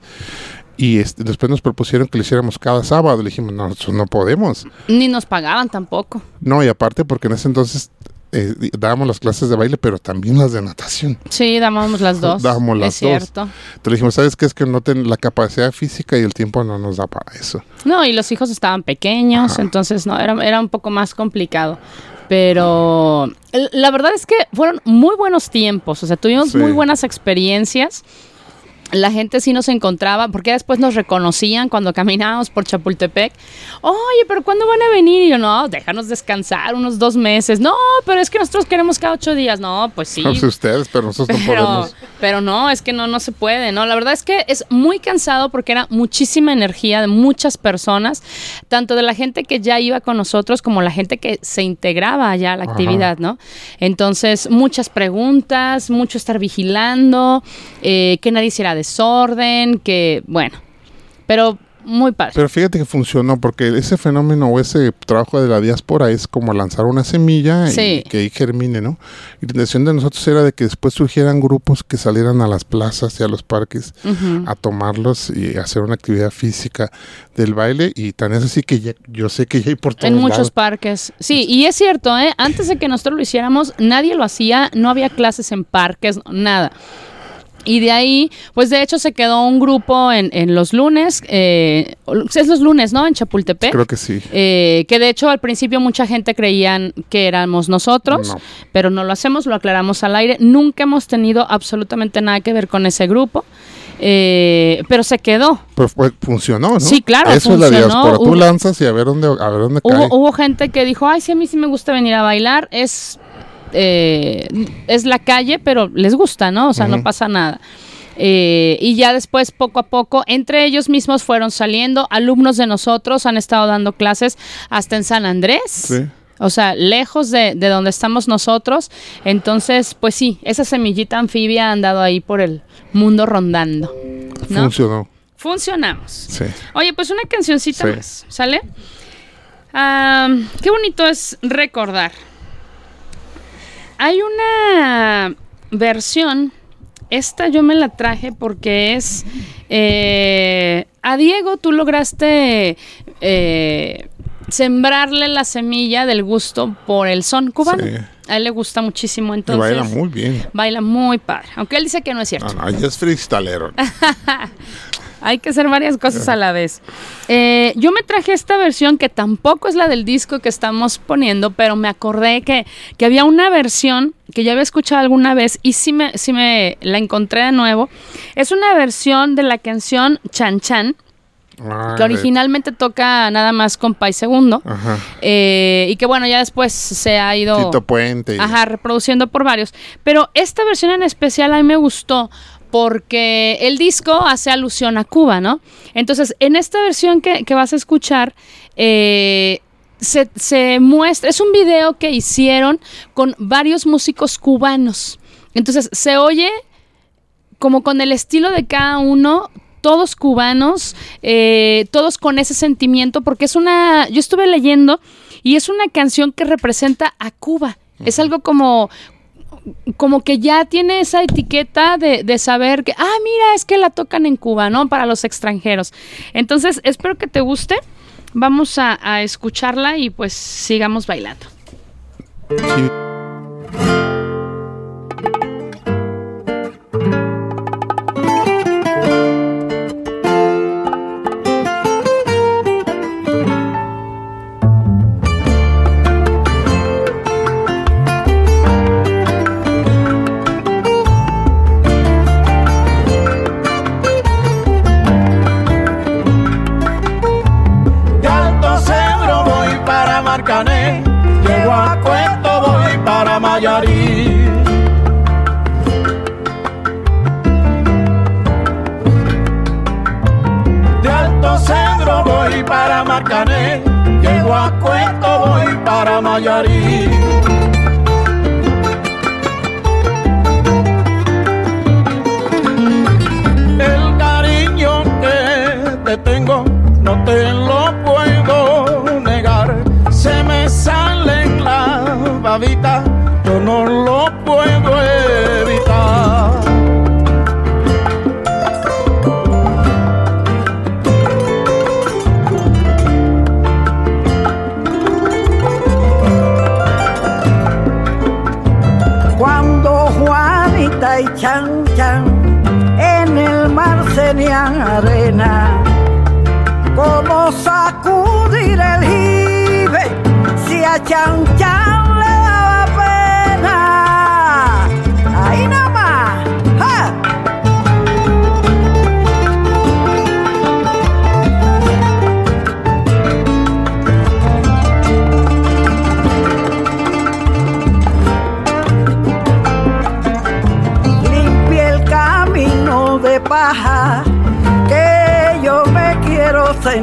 Y este, después nos propusieron que lo hiciéramos cada sábado. Le dijimos, no, nosotros no podemos. Ni nos pagaban tampoco. No, y aparte porque en ese entonces eh, dábamos las clases de baile, pero también las de natación. Sí, dábamos las dos. Dábamos las es dos. cierto. Entonces dijimos, ¿sabes qué? Es que no ten la capacidad física y el tiempo no nos da para eso. No, y los hijos estaban pequeños, Ajá. entonces no, era, era un poco más complicado. Pero la verdad es que fueron muy buenos tiempos, o sea, tuvimos Sí. muy buenas experiencias. La gente sí nos encontraba, porque después nos reconocían cuando caminábamos por Chapultepec. Oye, pero ¿cuándo van a venir? Y yo, no, déjanos descansar unos dos meses. No, pero es que nosotros queremos cada ocho días. No, pues sí. No sé ustedes, pero nosotros no podemos. pero no, es que no, no se puede, ¿no? La verdad es que es muy cansado porque era muchísima energía de muchas personas, tanto de la gente que ya iba con nosotros como la gente que se integraba allá a la Ajá. actividad, ¿no? Entonces, muchas preguntas, mucho estar vigilando, eh, que nadie hiciera desorden, que, bueno, pero muy padre. Pero fíjate que funcionó, porque ese fenómeno o ese trabajo de la diáspora es como lanzar una semilla Sí. y que ahí germine, ¿no? Y la intención de nosotros era de que después surgieran grupos que salieran a las plazas y a los parques Ujú. a tomarlos y hacer una actividad física del baile. Y tan es así que ya- yo sé que ya hay por todos En muchos lados. parques. Sí, y es cierto, ¿eh? Antes de que nosotros lo hiciéramos, nadie lo hacía, no había clases en parques, nada. Y de ahí, pues de hecho se quedó un grupo en, en los lunes, eh, es los lunes, ¿no? En Chapultepec. Creo que sí. Eh, que de hecho al principio mucha gente creían que éramos nosotros, No. pero no lo hacemos, lo aclaramos al aire. Nunca hemos tenido absolutamente nada que ver con ese grupo, eh, pero se quedó. Pero funcionó, ¿no? Sí, claro, Eso es la diáspora. Tú lanzas y a ver dónde, a ver dónde cae. Hubo, hubo gente que dijo, ay, sí, a mí sí me gusta venir a bailar, es, eh, es la calle, pero les gusta, ¿no? O sea, no pasa nada. Eh, y ya después, poco a poco, entre ellos mismos fueron saliendo, alumnos de nosotros han estado dando clases hasta en San Andrés. Sí. O sea, lejos de, de donde estamos nosotros. Entonces, pues sí, esa semillita anfibia ha andado ahí por el mundo rondando. ¿no? Funcionó. Funcionamos. Sí. Oye, pues una cancioncita Sí. más, ¿sale? Am, qué bonito es recordar. Hay una versión, esta yo me la traje porque es... eh, a Diego tú lograste eh, sembrarle la semilla del gusto por el son cubano. Sí. A él le gusta muchísimo, Y entonces... baila muy bien. baila muy padre, aunque él dice que no es cierto. No, no, ella es freestalero. Hay que hacer varias cosas a la vez. Eh, yo me traje esta versión que tampoco es la del disco que estamos poniendo, pero me acordé que, que había una versión que ya había escuchado alguna vez y sí me, sí me la encontré de nuevo. Es una versión de la canción Chan Chan, que originalmente toca nada más con Pai Segundo. Ajá. eh, y que bueno, ya después se ha ido... Tito Puente. Ajá, reproduciendo por varios. Pero esta versión en especial a mí me gustó porque el disco hace alusión a Cuba, ¿no? Entonces, en esta versión que, que vas a escuchar, eh, se, se muestra, es un video que hicieron con varios músicos cubanos. Entonces, se oye como con el estilo de cada uno todos cubanos, eh, todos con ese sentimiento, porque es una, yo estuve leyendo y es una canción que representa a Cuba. Es algo como, como que ya tiene esa etiqueta de, de, saber que, ah, mira, es que la tocan en Cuba, ¿no? Para los extranjeros. Entonces, espero que te guste. Vamos a, a escucharla y pues sigamos bailando. Sí.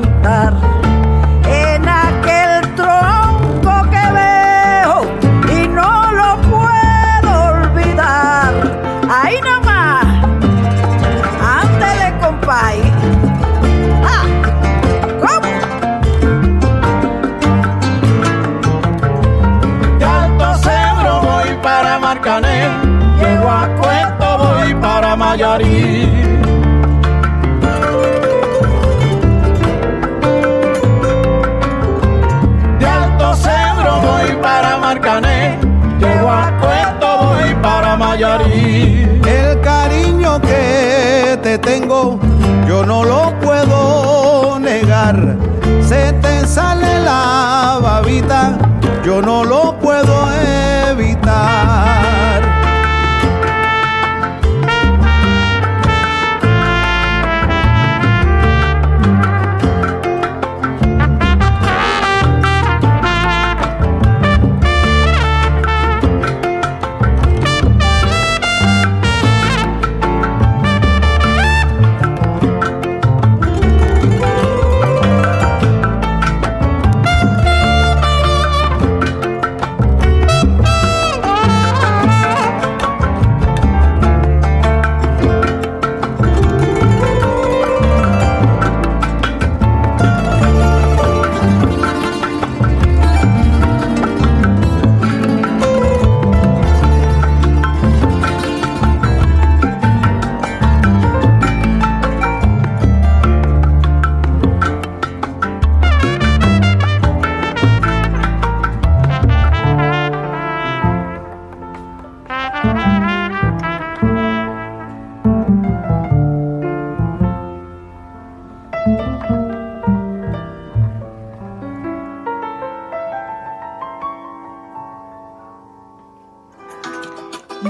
Quiero te tengo, yo no lo puedo negar. Se te sale la babita, yo no lo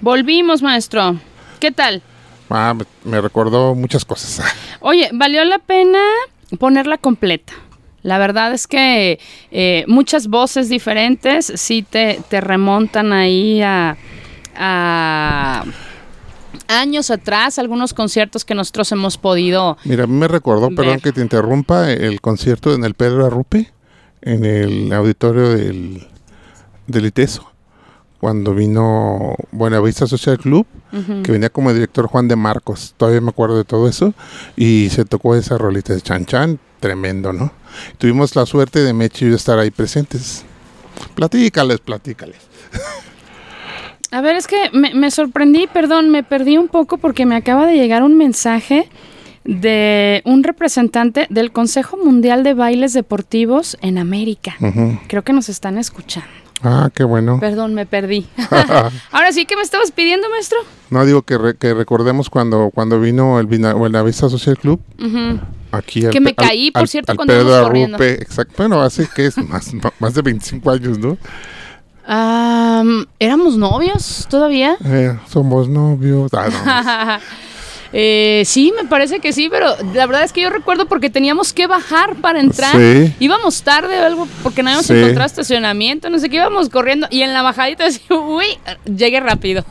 Volvimos, maestro. ¿Qué tal? Ah, me, me recordó muchas cosas. Oye, valió la pena ponerla completa. La verdad es que eh, muchas voces diferentes sí te, te remontan ahí a, a años atrás, algunos conciertos que nosotros hemos podido... Mira, a mí me recordó, Ver. perdón que te interrumpa, el concierto en el Pedro Arrupe, en el auditorio del, del ITESO, cuando vino Buenavista Social Club, que venía como director Juan de Marcos, todavía me acuerdo de todo eso, y se tocó esa rolita de Chan Chan, tremendo, ¿no? Tuvimos la suerte de Mechi y yo estar ahí presentes. Platícales, platícales. A ver, es que me, me sorprendí, perdón, me perdí un poco porque me acaba de llegar un mensaje de un representante del Consejo Mundial de Bailes Deportivos en América. Creo que nos están escuchando. Ah, qué bueno. Perdón, me perdí. Ahora sí, ¿qué me estabas pidiendo, maestro? No digo que, re- que recordemos cuando, cuando vino el Buenavista Social Club, Ujú. aquí al Que me al- caí, por cierto, al cuando Pedro corriendo. Arrupe, exacto. Bueno, hace que es más, más de 25 años, ¿no? Am, ¿Éramos novios todavía? Eh, somos novios. Ah, no. Eh, sí, me parece que sí, pero la verdad es que yo recuerdo porque teníamos que bajar para entrar. Sí. Íbamos tarde o algo porque no habíamos Sí. encontrado estacionamiento, no sé qué, íbamos corriendo y en la bajadita así, uy, llegué rápido.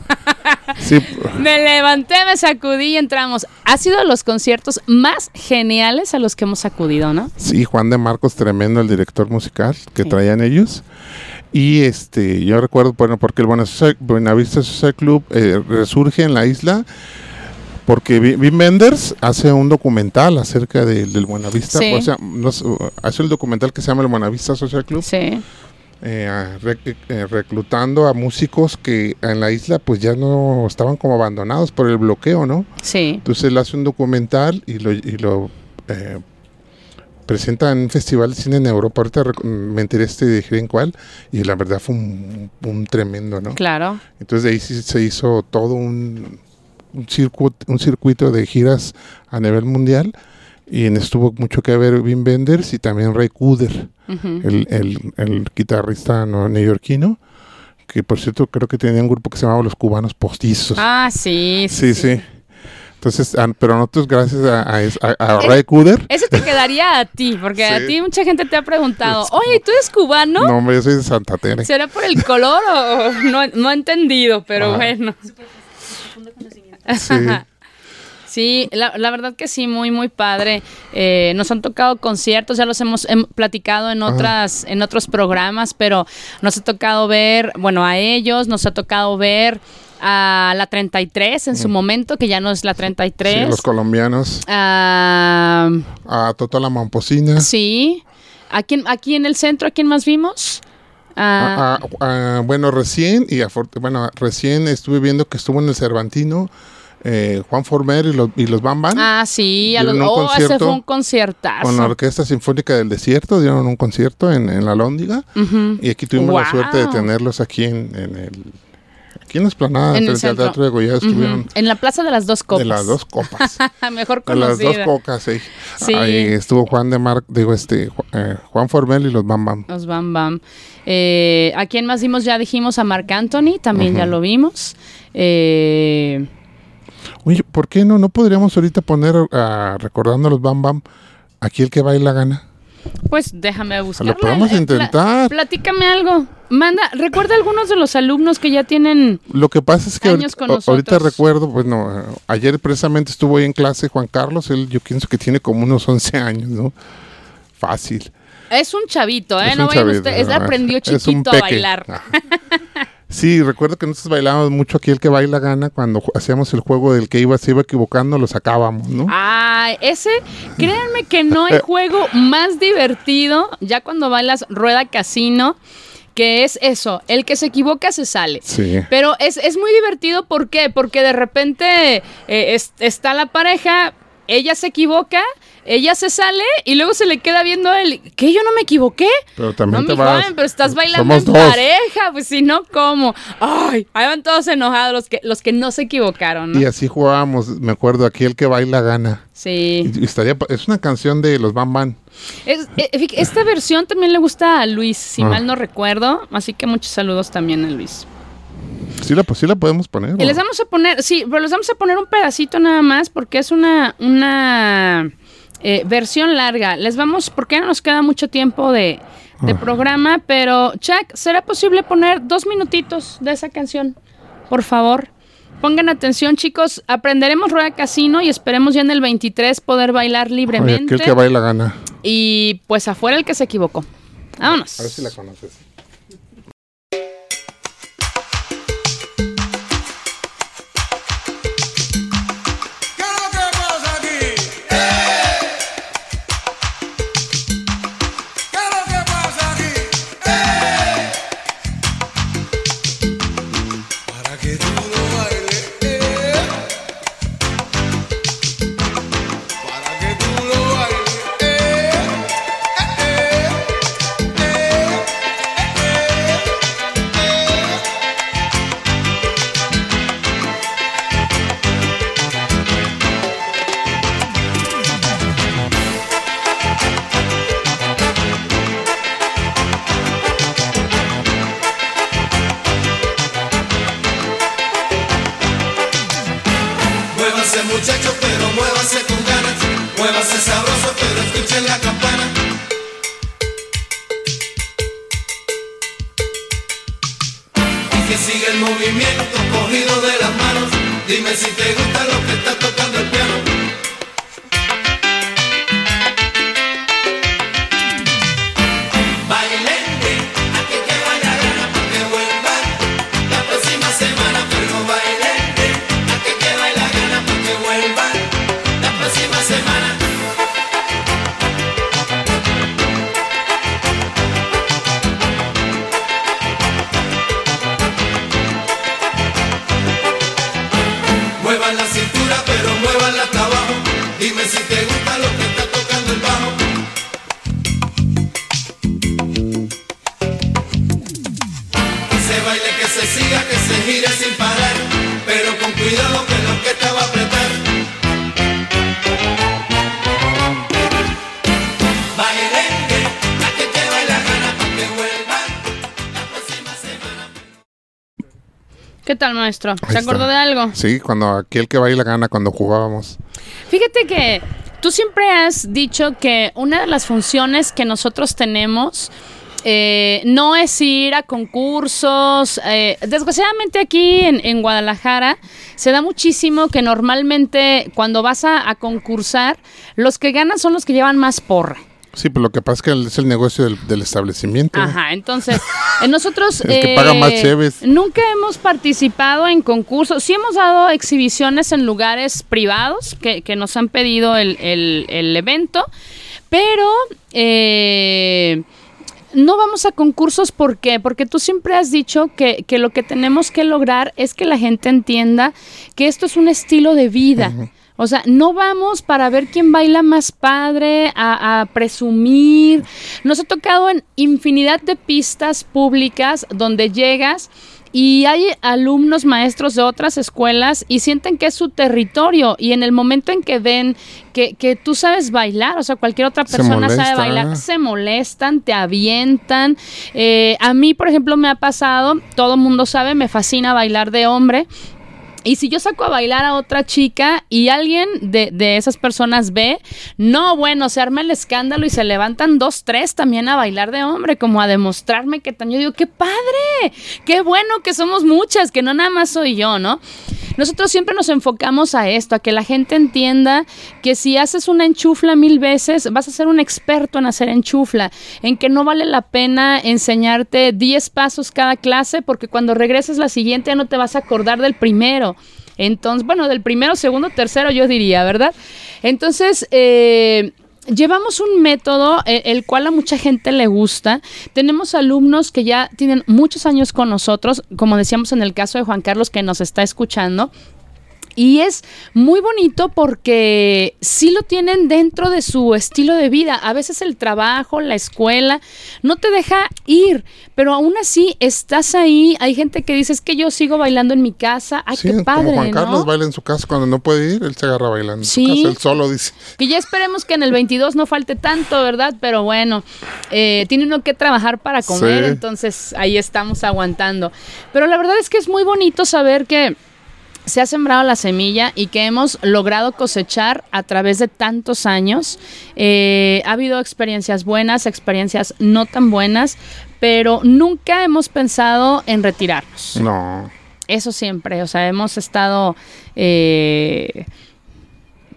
Sí, me levanté, me sacudí y entramos. Ha sido de los conciertos más geniales a los que hemos acudido, ¿no? sí, Juan de Marcos, tremendo el director musical que traían ellos. Y este, yo recuerdo, bueno, porque el Buenavista Social Club eh, resurge en la isla porque Wim Wenders hace un documental acerca del del Buenavista, Sí. o sea, hace el documental que se llama el Buenavista Social Club, Sí. eh, rec- eh, reclutando a músicos que en la isla pues ya no estaban como abandonados por el bloqueo, ¿no? Sí. Entonces él hace un documental y lo, y lo eh, presenta en un festival de cine en Europa. Ahorita me enteré este de en cuál y la verdad fue un, un tremendo, ¿no? Claro. Entonces de ahí sí se hizo todo un, un, circuito, un circuito de giras a nivel mundial y en estuvo mucho que ver Wim Wenders y también Ray Cooder, el, el, el guitarrista no- neoyorquino, que por cierto creo que tenía un grupo que se llamaba Los Cubanos Postizos. Ah, sí. Sí, sí. Entonces, ah, pero nosotros gracias a, a, es- a- a Eh, Ray Cooder, Ese te quedaría a ti, porque a ti mucha gente te ha preguntado, oye, ¿tú eres cubano? no, hombre, yo soy de Santa Tere. ¿Será por el color o no, no he entendido? Pero Ajá. bueno. Sí. Sí, la, la verdad que sí, muy, muy padre. Eh, nos han tocado conciertos, ya los hemos hem- platicado en Ajá. otras, en otros programas, pero nos ha tocado ver, bueno, a ellos, nos ha tocado ver a la 33 en su momento, que ya no es la Sí, 33. los colombianos, Ah, a Toto la Mamposina, sí. Aquí, en- aquí en el centro, ¿a quién más vimos? Ah, a- a- a- bueno, recién, y bueno, recién estuve viendo que estuvo en el Cervantino eh, Juan Former y los, y los Bam Bam ah, sí, a los, oh, ese fue un conciertazo. con la Orquesta Sinfónica del Desierto, dieron un concierto en, en la Lóndiga Ujú. y aquí tuvimos la suerte de tenerlos aquí en, en el... Aquí en la esplanada, En el frente al centro. Teatro de Goya, estuvieron En la Plaza de las Dos Copas. de las dos copas. Mejor De las dos conocida. cocas, sí. Sí. Ahí estuvo Juan de Mar, digo, este, eh, Juan Formel y los Bam Bam. Los Bam Bam. Eh, ¿A quién más vimos? Ya dijimos a Marc Anthony, también ya lo vimos. Eh, Oye, ¿por qué no? ¿No podríamos ahorita poner, ah, recordando a los Bam Bam, aquí el que baila gana? pues déjame buscarlo. Lo podemos intentar. platícame algo. Manda, recuerda algunos de los alumnos que ya tienen... Lo que pasa es que Años ahorita, con ahorita recuerdo, bueno, eh, ayer precisamente estuvo ahí en clase Juan Carlos, él yo pienso que tiene como unos 11 años, ¿no? Fácil. Es un chavito, ¿eh? Es no vayan ustedes, ¿no? aprendió chiquito a bailar. Ajá. Sí, recuerdo que nosotros bailábamos mucho aquí el que baila gana cuando hacíamos el juego del que iba, se iba equivocando, lo sacábamos, ¿no? Ah, ese, créanme que no hay juego más divertido ya cuando bailas rueda casino, que es eso, el que se equivoca se sale. Sí. Pero es, es muy divertido, ¿por qué? Porque de repente eh, es- está la pareja, ella se equivoca, ella se sale y luego se le queda viendo él, ¿qué? ¿Yo no me equivoqué? Pero también no, te mi vas. joven, pero estás bailando Somos en dos. pareja, pues si no, ¿cómo? Ay, ahí van todos enojados los que, los que no se equivocaron, ¿no? Y así jugábamos, me acuerdo, aquí el que baila gana. Sí. Y- y estaría, es una canción de los Bam Bam. Es- eh, fí- esta versión también le gusta a Luis, si Ah. mal no recuerdo, así que muchos saludos también a Luis. Sí la, pues sí la podemos poner. Y les vamos a poner, sí, pero les vamos a poner un pedacito nada más porque es una, una eh, versión larga. Les vamos, porque no nos queda mucho tiempo de, de Ah. programa, pero Chuck, ¿será posible poner dos minutitos de esa canción? Por favor. Pongan atención, chicos. Aprenderemos Rueda Casino y esperemos ya en el 23 poder bailar libremente. que baila gana. Y pues afuera el que se equivocó. Vámonos. A ver si la conoces. ¿Qué tal, maestro? Ahí ¿Se acordó de algo? Sí, cuando aquel que baila gana cuando jugábamos. Fíjate que tú siempre has dicho que una de las funciones que nosotros tenemos eh, no es ir a concursos. eh, desgraciadamente aquí en, en Guadalajara se da muchísimo que normalmente cuando vas a, a concursar, los que ganan son los que llevan más porra. Sí, pero lo que pasa es que es el negocio del, del establecimiento. Ajá, entonces, eh, nosotros El que paga más cheves. nunca hemos participado en concursos, sí hemos dado exhibiciones en lugares privados que, que nos han pedido el, el- el evento, pero eh, no vamos a concursos, ¿por qué? Porque tú siempre has dicho que, que lo que tenemos que lograr es que la gente entienda que esto es un estilo de vida. O sea, no vamos para ver quién baila más padre, a, a presumir. Nos ha tocado en infinidad de pistas públicas donde llegas y hay alumnos, maestros de otras escuelas y sienten que es su territorio y en el momento en que ven que, que tú sabes bailar, o sea, cualquier otra persona sabe bailar, se molestan, te avientan. Eh, a mí, por ejemplo, me ha pasado, todo el mundo sabe, me fascina bailar de hombre. Y si yo saco a bailar a otra chica y alguien de, de esas personas ve, no, bueno, se arma el escándalo y se levantan dos, tres también a bailar de hombre, como a demostrarme que también. Yo digo, qué padre, qué bueno que somos muchas, que no nada más soy yo, ¿no? Nosotros siempre nos enfocamos a esto, a que la gente entienda que si haces una enchufla mil veces, vas a ser un experto en hacer enchufla, en que no vale la pena enseñarte 10 pasos cada clase, porque cuando regreses la siguiente ya no te vas a acordar del primero. Entonces, bueno, del primero, segundo, tercero, yo diría, ¿verdad? Entonces, eh, Llevamos un método eh, el cual a mucha gente le gusta. Tenemos alumnos que ya tienen muchos años con nosotros, como decíamos en el caso de Juan Carlos que nos está escuchando. Y es muy bonito porque sí lo tienen dentro de su estilo de vida. A veces el trabajo, la escuela, no te deja ir, pero aún así estás ahí. Hay gente que dice, es que yo sigo bailando en mi casa. Ay, Sí, qué padre, como Juan ¿no? Carlos baila en su casa cuando no puede ir, él se agarra bailando en Sí. su casa, él solo dice. Que ya esperemos que en el 22 no falte tanto, ¿verdad? Pero bueno, eh, tiene uno que trabajar para comer, Sí. entonces ahí estamos aguantando. Pero la verdad es que es muy bonito saber que se ha sembrado la semilla y que hemos logrado cosechar a través de tantos años. Eh, ha habido experiencias buenas, experiencias no tan buenas, pero nunca hemos pensado en retirarnos. No. Eso siempre, o sea, hemos estado eh,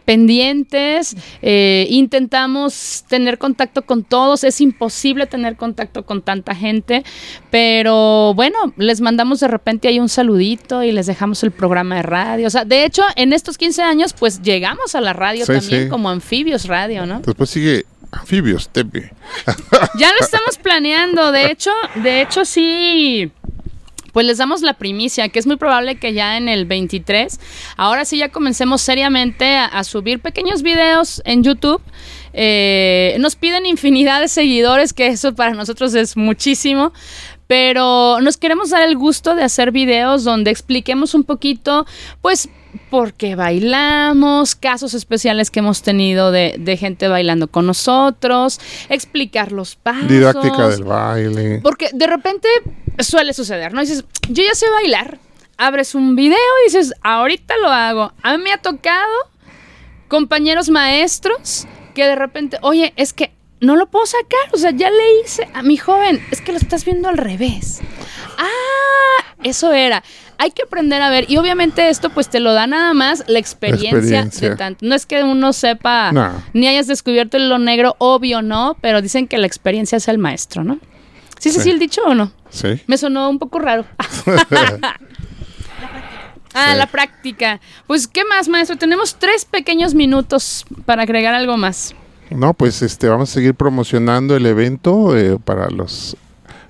pendientes, eh, intentamos tener contacto con todos, es imposible tener contacto con tanta gente, pero bueno, les mandamos de repente ahí un saludito y les dejamos el programa de radio. O sea, de hecho, en estos 15 años, pues llegamos a la radio Sí, también sí. como anfibios radio, ¿no? Después sigue Anfibios, Tepe. Ya lo estamos planeando. De hecho, de hecho sí. Pues les damos la primicia, que es muy probable que ya en el 23, ahora sí ya comencemos seriamente a, subir pequeños videos en YouTube. Eh, nos piden infinidad de seguidores, que eso para nosotros es muchísimo. Pero nos queremos dar el gusto de hacer videos donde expliquemos un poquito, pues, por qué bailamos, casos especiales que hemos tenido de, de gente bailando con nosotros, explicar los pasos. Didáctica del baile. Porque de repente suele suceder, ¿no? Dices, yo ya sé bailar. Abres un video y dices, ahorita lo hago. A mí me ha tocado compañeros maestros que de repente, oye, es que no lo puedo sacar. O sea, ya le hice a mi joven, es que lo estás viendo al revés. Ah, eso era. Hay que aprender a ver. Y obviamente esto pues te lo da nada más la experiencia, experiencia. de tanto. No es que uno sepa No. ni hayas descubierto el lo negro, obvio no, pero dicen que la experiencia es el maestro, ¿no? ¿Sí, sí, Sí. sí, el dicho o no? Sí. Me sonó un poco raro. ah, Sí. la práctica. Pues, ¿qué más, maestro? Tenemos tres pequeños minutos para agregar algo más. No, pues este vamos a seguir promocionando el evento eh, para los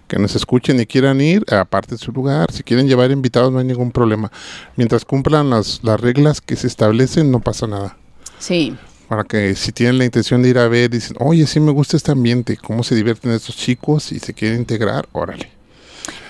que nos escuchen y quieran ir, aparte de su lugar. Si quieren llevar invitados, no hay ningún problema. Mientras cumplan las, las reglas que se establecen, no pasa nada. Sí. Para que si tienen la intención de ir a ver, dicen, oye, sí me gusta este ambiente, cómo se divierten estos chicos y se quieren integrar, órale.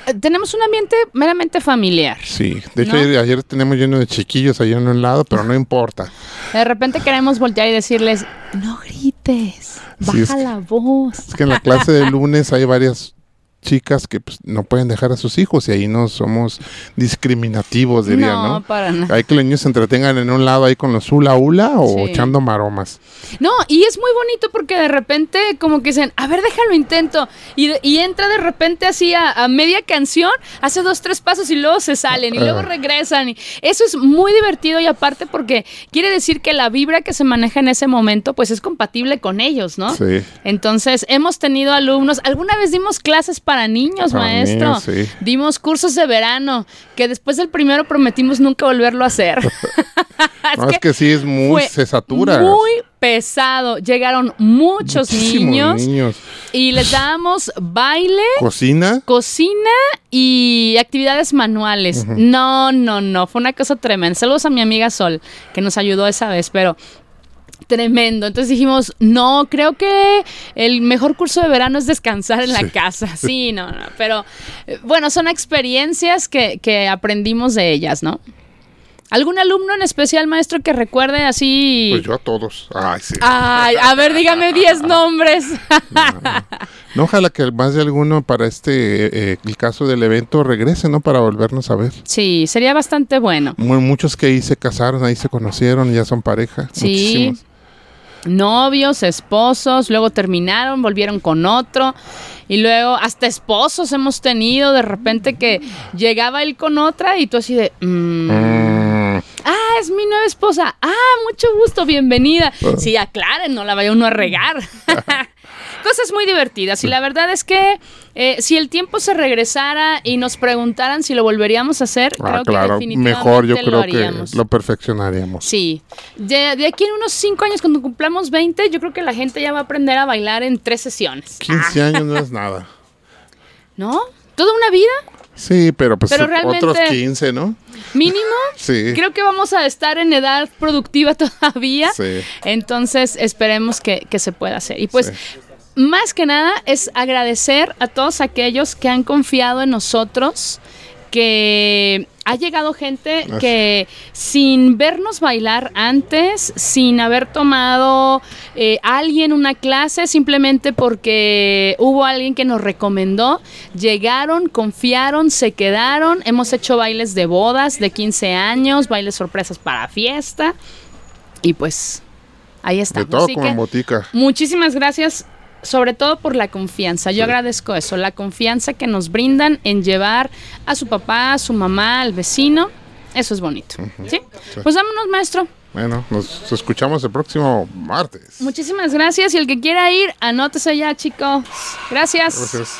Eh, Tenemos un ambiente meramente familiar. Sí, de hecho ¿No? ayer, ayer tenemos lleno de chiquillos allá en un lado, pero no importa. De repente queremos voltear y decirles, no grites, baja Sí, la voz. Es que en la clase de lunes hay varias chicas que pues, no pueden dejar a sus hijos y ahí no somos discriminativos, diría, ¿no? no, para nada. Hay que los niños se entretengan en un lado ahí con los hula hula o Sí. echando maromas. No, y es muy bonito porque de repente como que dicen, a ver, déjalo intento. Y, entra de repente así a, a media canción, hace dos, tres pasos y luego se salen y luego Ah. regresan. Y eso es muy divertido y aparte porque quiere decir que la vibra que se maneja en ese momento pues es compatible con ellos, ¿no? Sí. Entonces, hemos tenido alumnos, alguna vez dimos clases para niños, Para maestro. niños, sí. Dimos cursos de verano, que después del primero prometimos nunca volverlo a hacer. No, es que sí es muy, se satura. Muy pesado. Llegaron muchos niños, niños. y les dábamos baile, Cocina. cocina y actividades manuales. No, no, no. Fue una cosa tremenda. Saludos a mi amiga Sol, que nos ayudó esa vez, pero tremendo. Entonces dijimos, no, creo que el mejor curso de verano es descansar en la casa. Sí, no, no. Pero eh, bueno, son experiencias que, que aprendimos de ellas, ¿no? ¿Algún alumno en especial, maestro, que recuerde así? Pues yo a todos. Ay, sí. Ay, a ver, dígame 10 nombres. No, ojalá que más de alguno para este, eh, el caso del evento, regrese, ¿no? Para volvernos a ver. sí, sería bastante bueno. Mu- Muchos que ahí se casaron, ahí se conocieron, ya son pareja. Sí. Muchísimos. Novios, esposos, luego terminaron, volvieron con otro. Y luego hasta esposos hemos tenido de repente que llegaba él con otra y tú así de... mm, ah, es mi nueva esposa. Ah, mucho gusto, bienvenida. Sí, aclaren, no la vaya uno a regar. Cosas muy divertidas. Y la verdad es que eh, si el tiempo se regresara y nos preguntaran si lo volveríamos a hacer, ah, creo que claro, definitivamente mejor yo lo creo que lo perfeccionaríamos. Sí. De, de aquí en unos 5 años, cuando cumplamos 20, yo creo que la gente ya va a aprender a bailar en tres sesiones. 15 años no es nada. ¿No? ¿Toda una vida? Sí, pero pues Pero otros realmente- 15, ¿no? Mínimo, Sí. creo que vamos a estar en edad productiva todavía. Sí. Entonces, esperemos que, que se pueda hacer. Y pues, Sí. más que nada, es agradecer a todos aquellos que han confiado en nosotros, que ha llegado gente que sin vernos bailar antes, sin haber tomado eh, alguien una clase, simplemente porque hubo alguien que nos recomendó, llegaron, confiaron, se quedaron, hemos hecho bailes de bodas de 15 años, bailes sorpresas para fiesta y pues ahí está. De todo Así como que botica. Muchísimas gracias, sobre todo por la confianza. Yo agradezco eso, la confianza que nos brindan en llevar a su papá, a su mamá, al vecino. Eso es bonito. ¿sí? Sí. Pues vámonos, maestro. Bueno, nos escuchamos el próximo martes. Muchísimas gracias. Y el que quiera ir, anótese ya, chicos. Gracias. Gracias.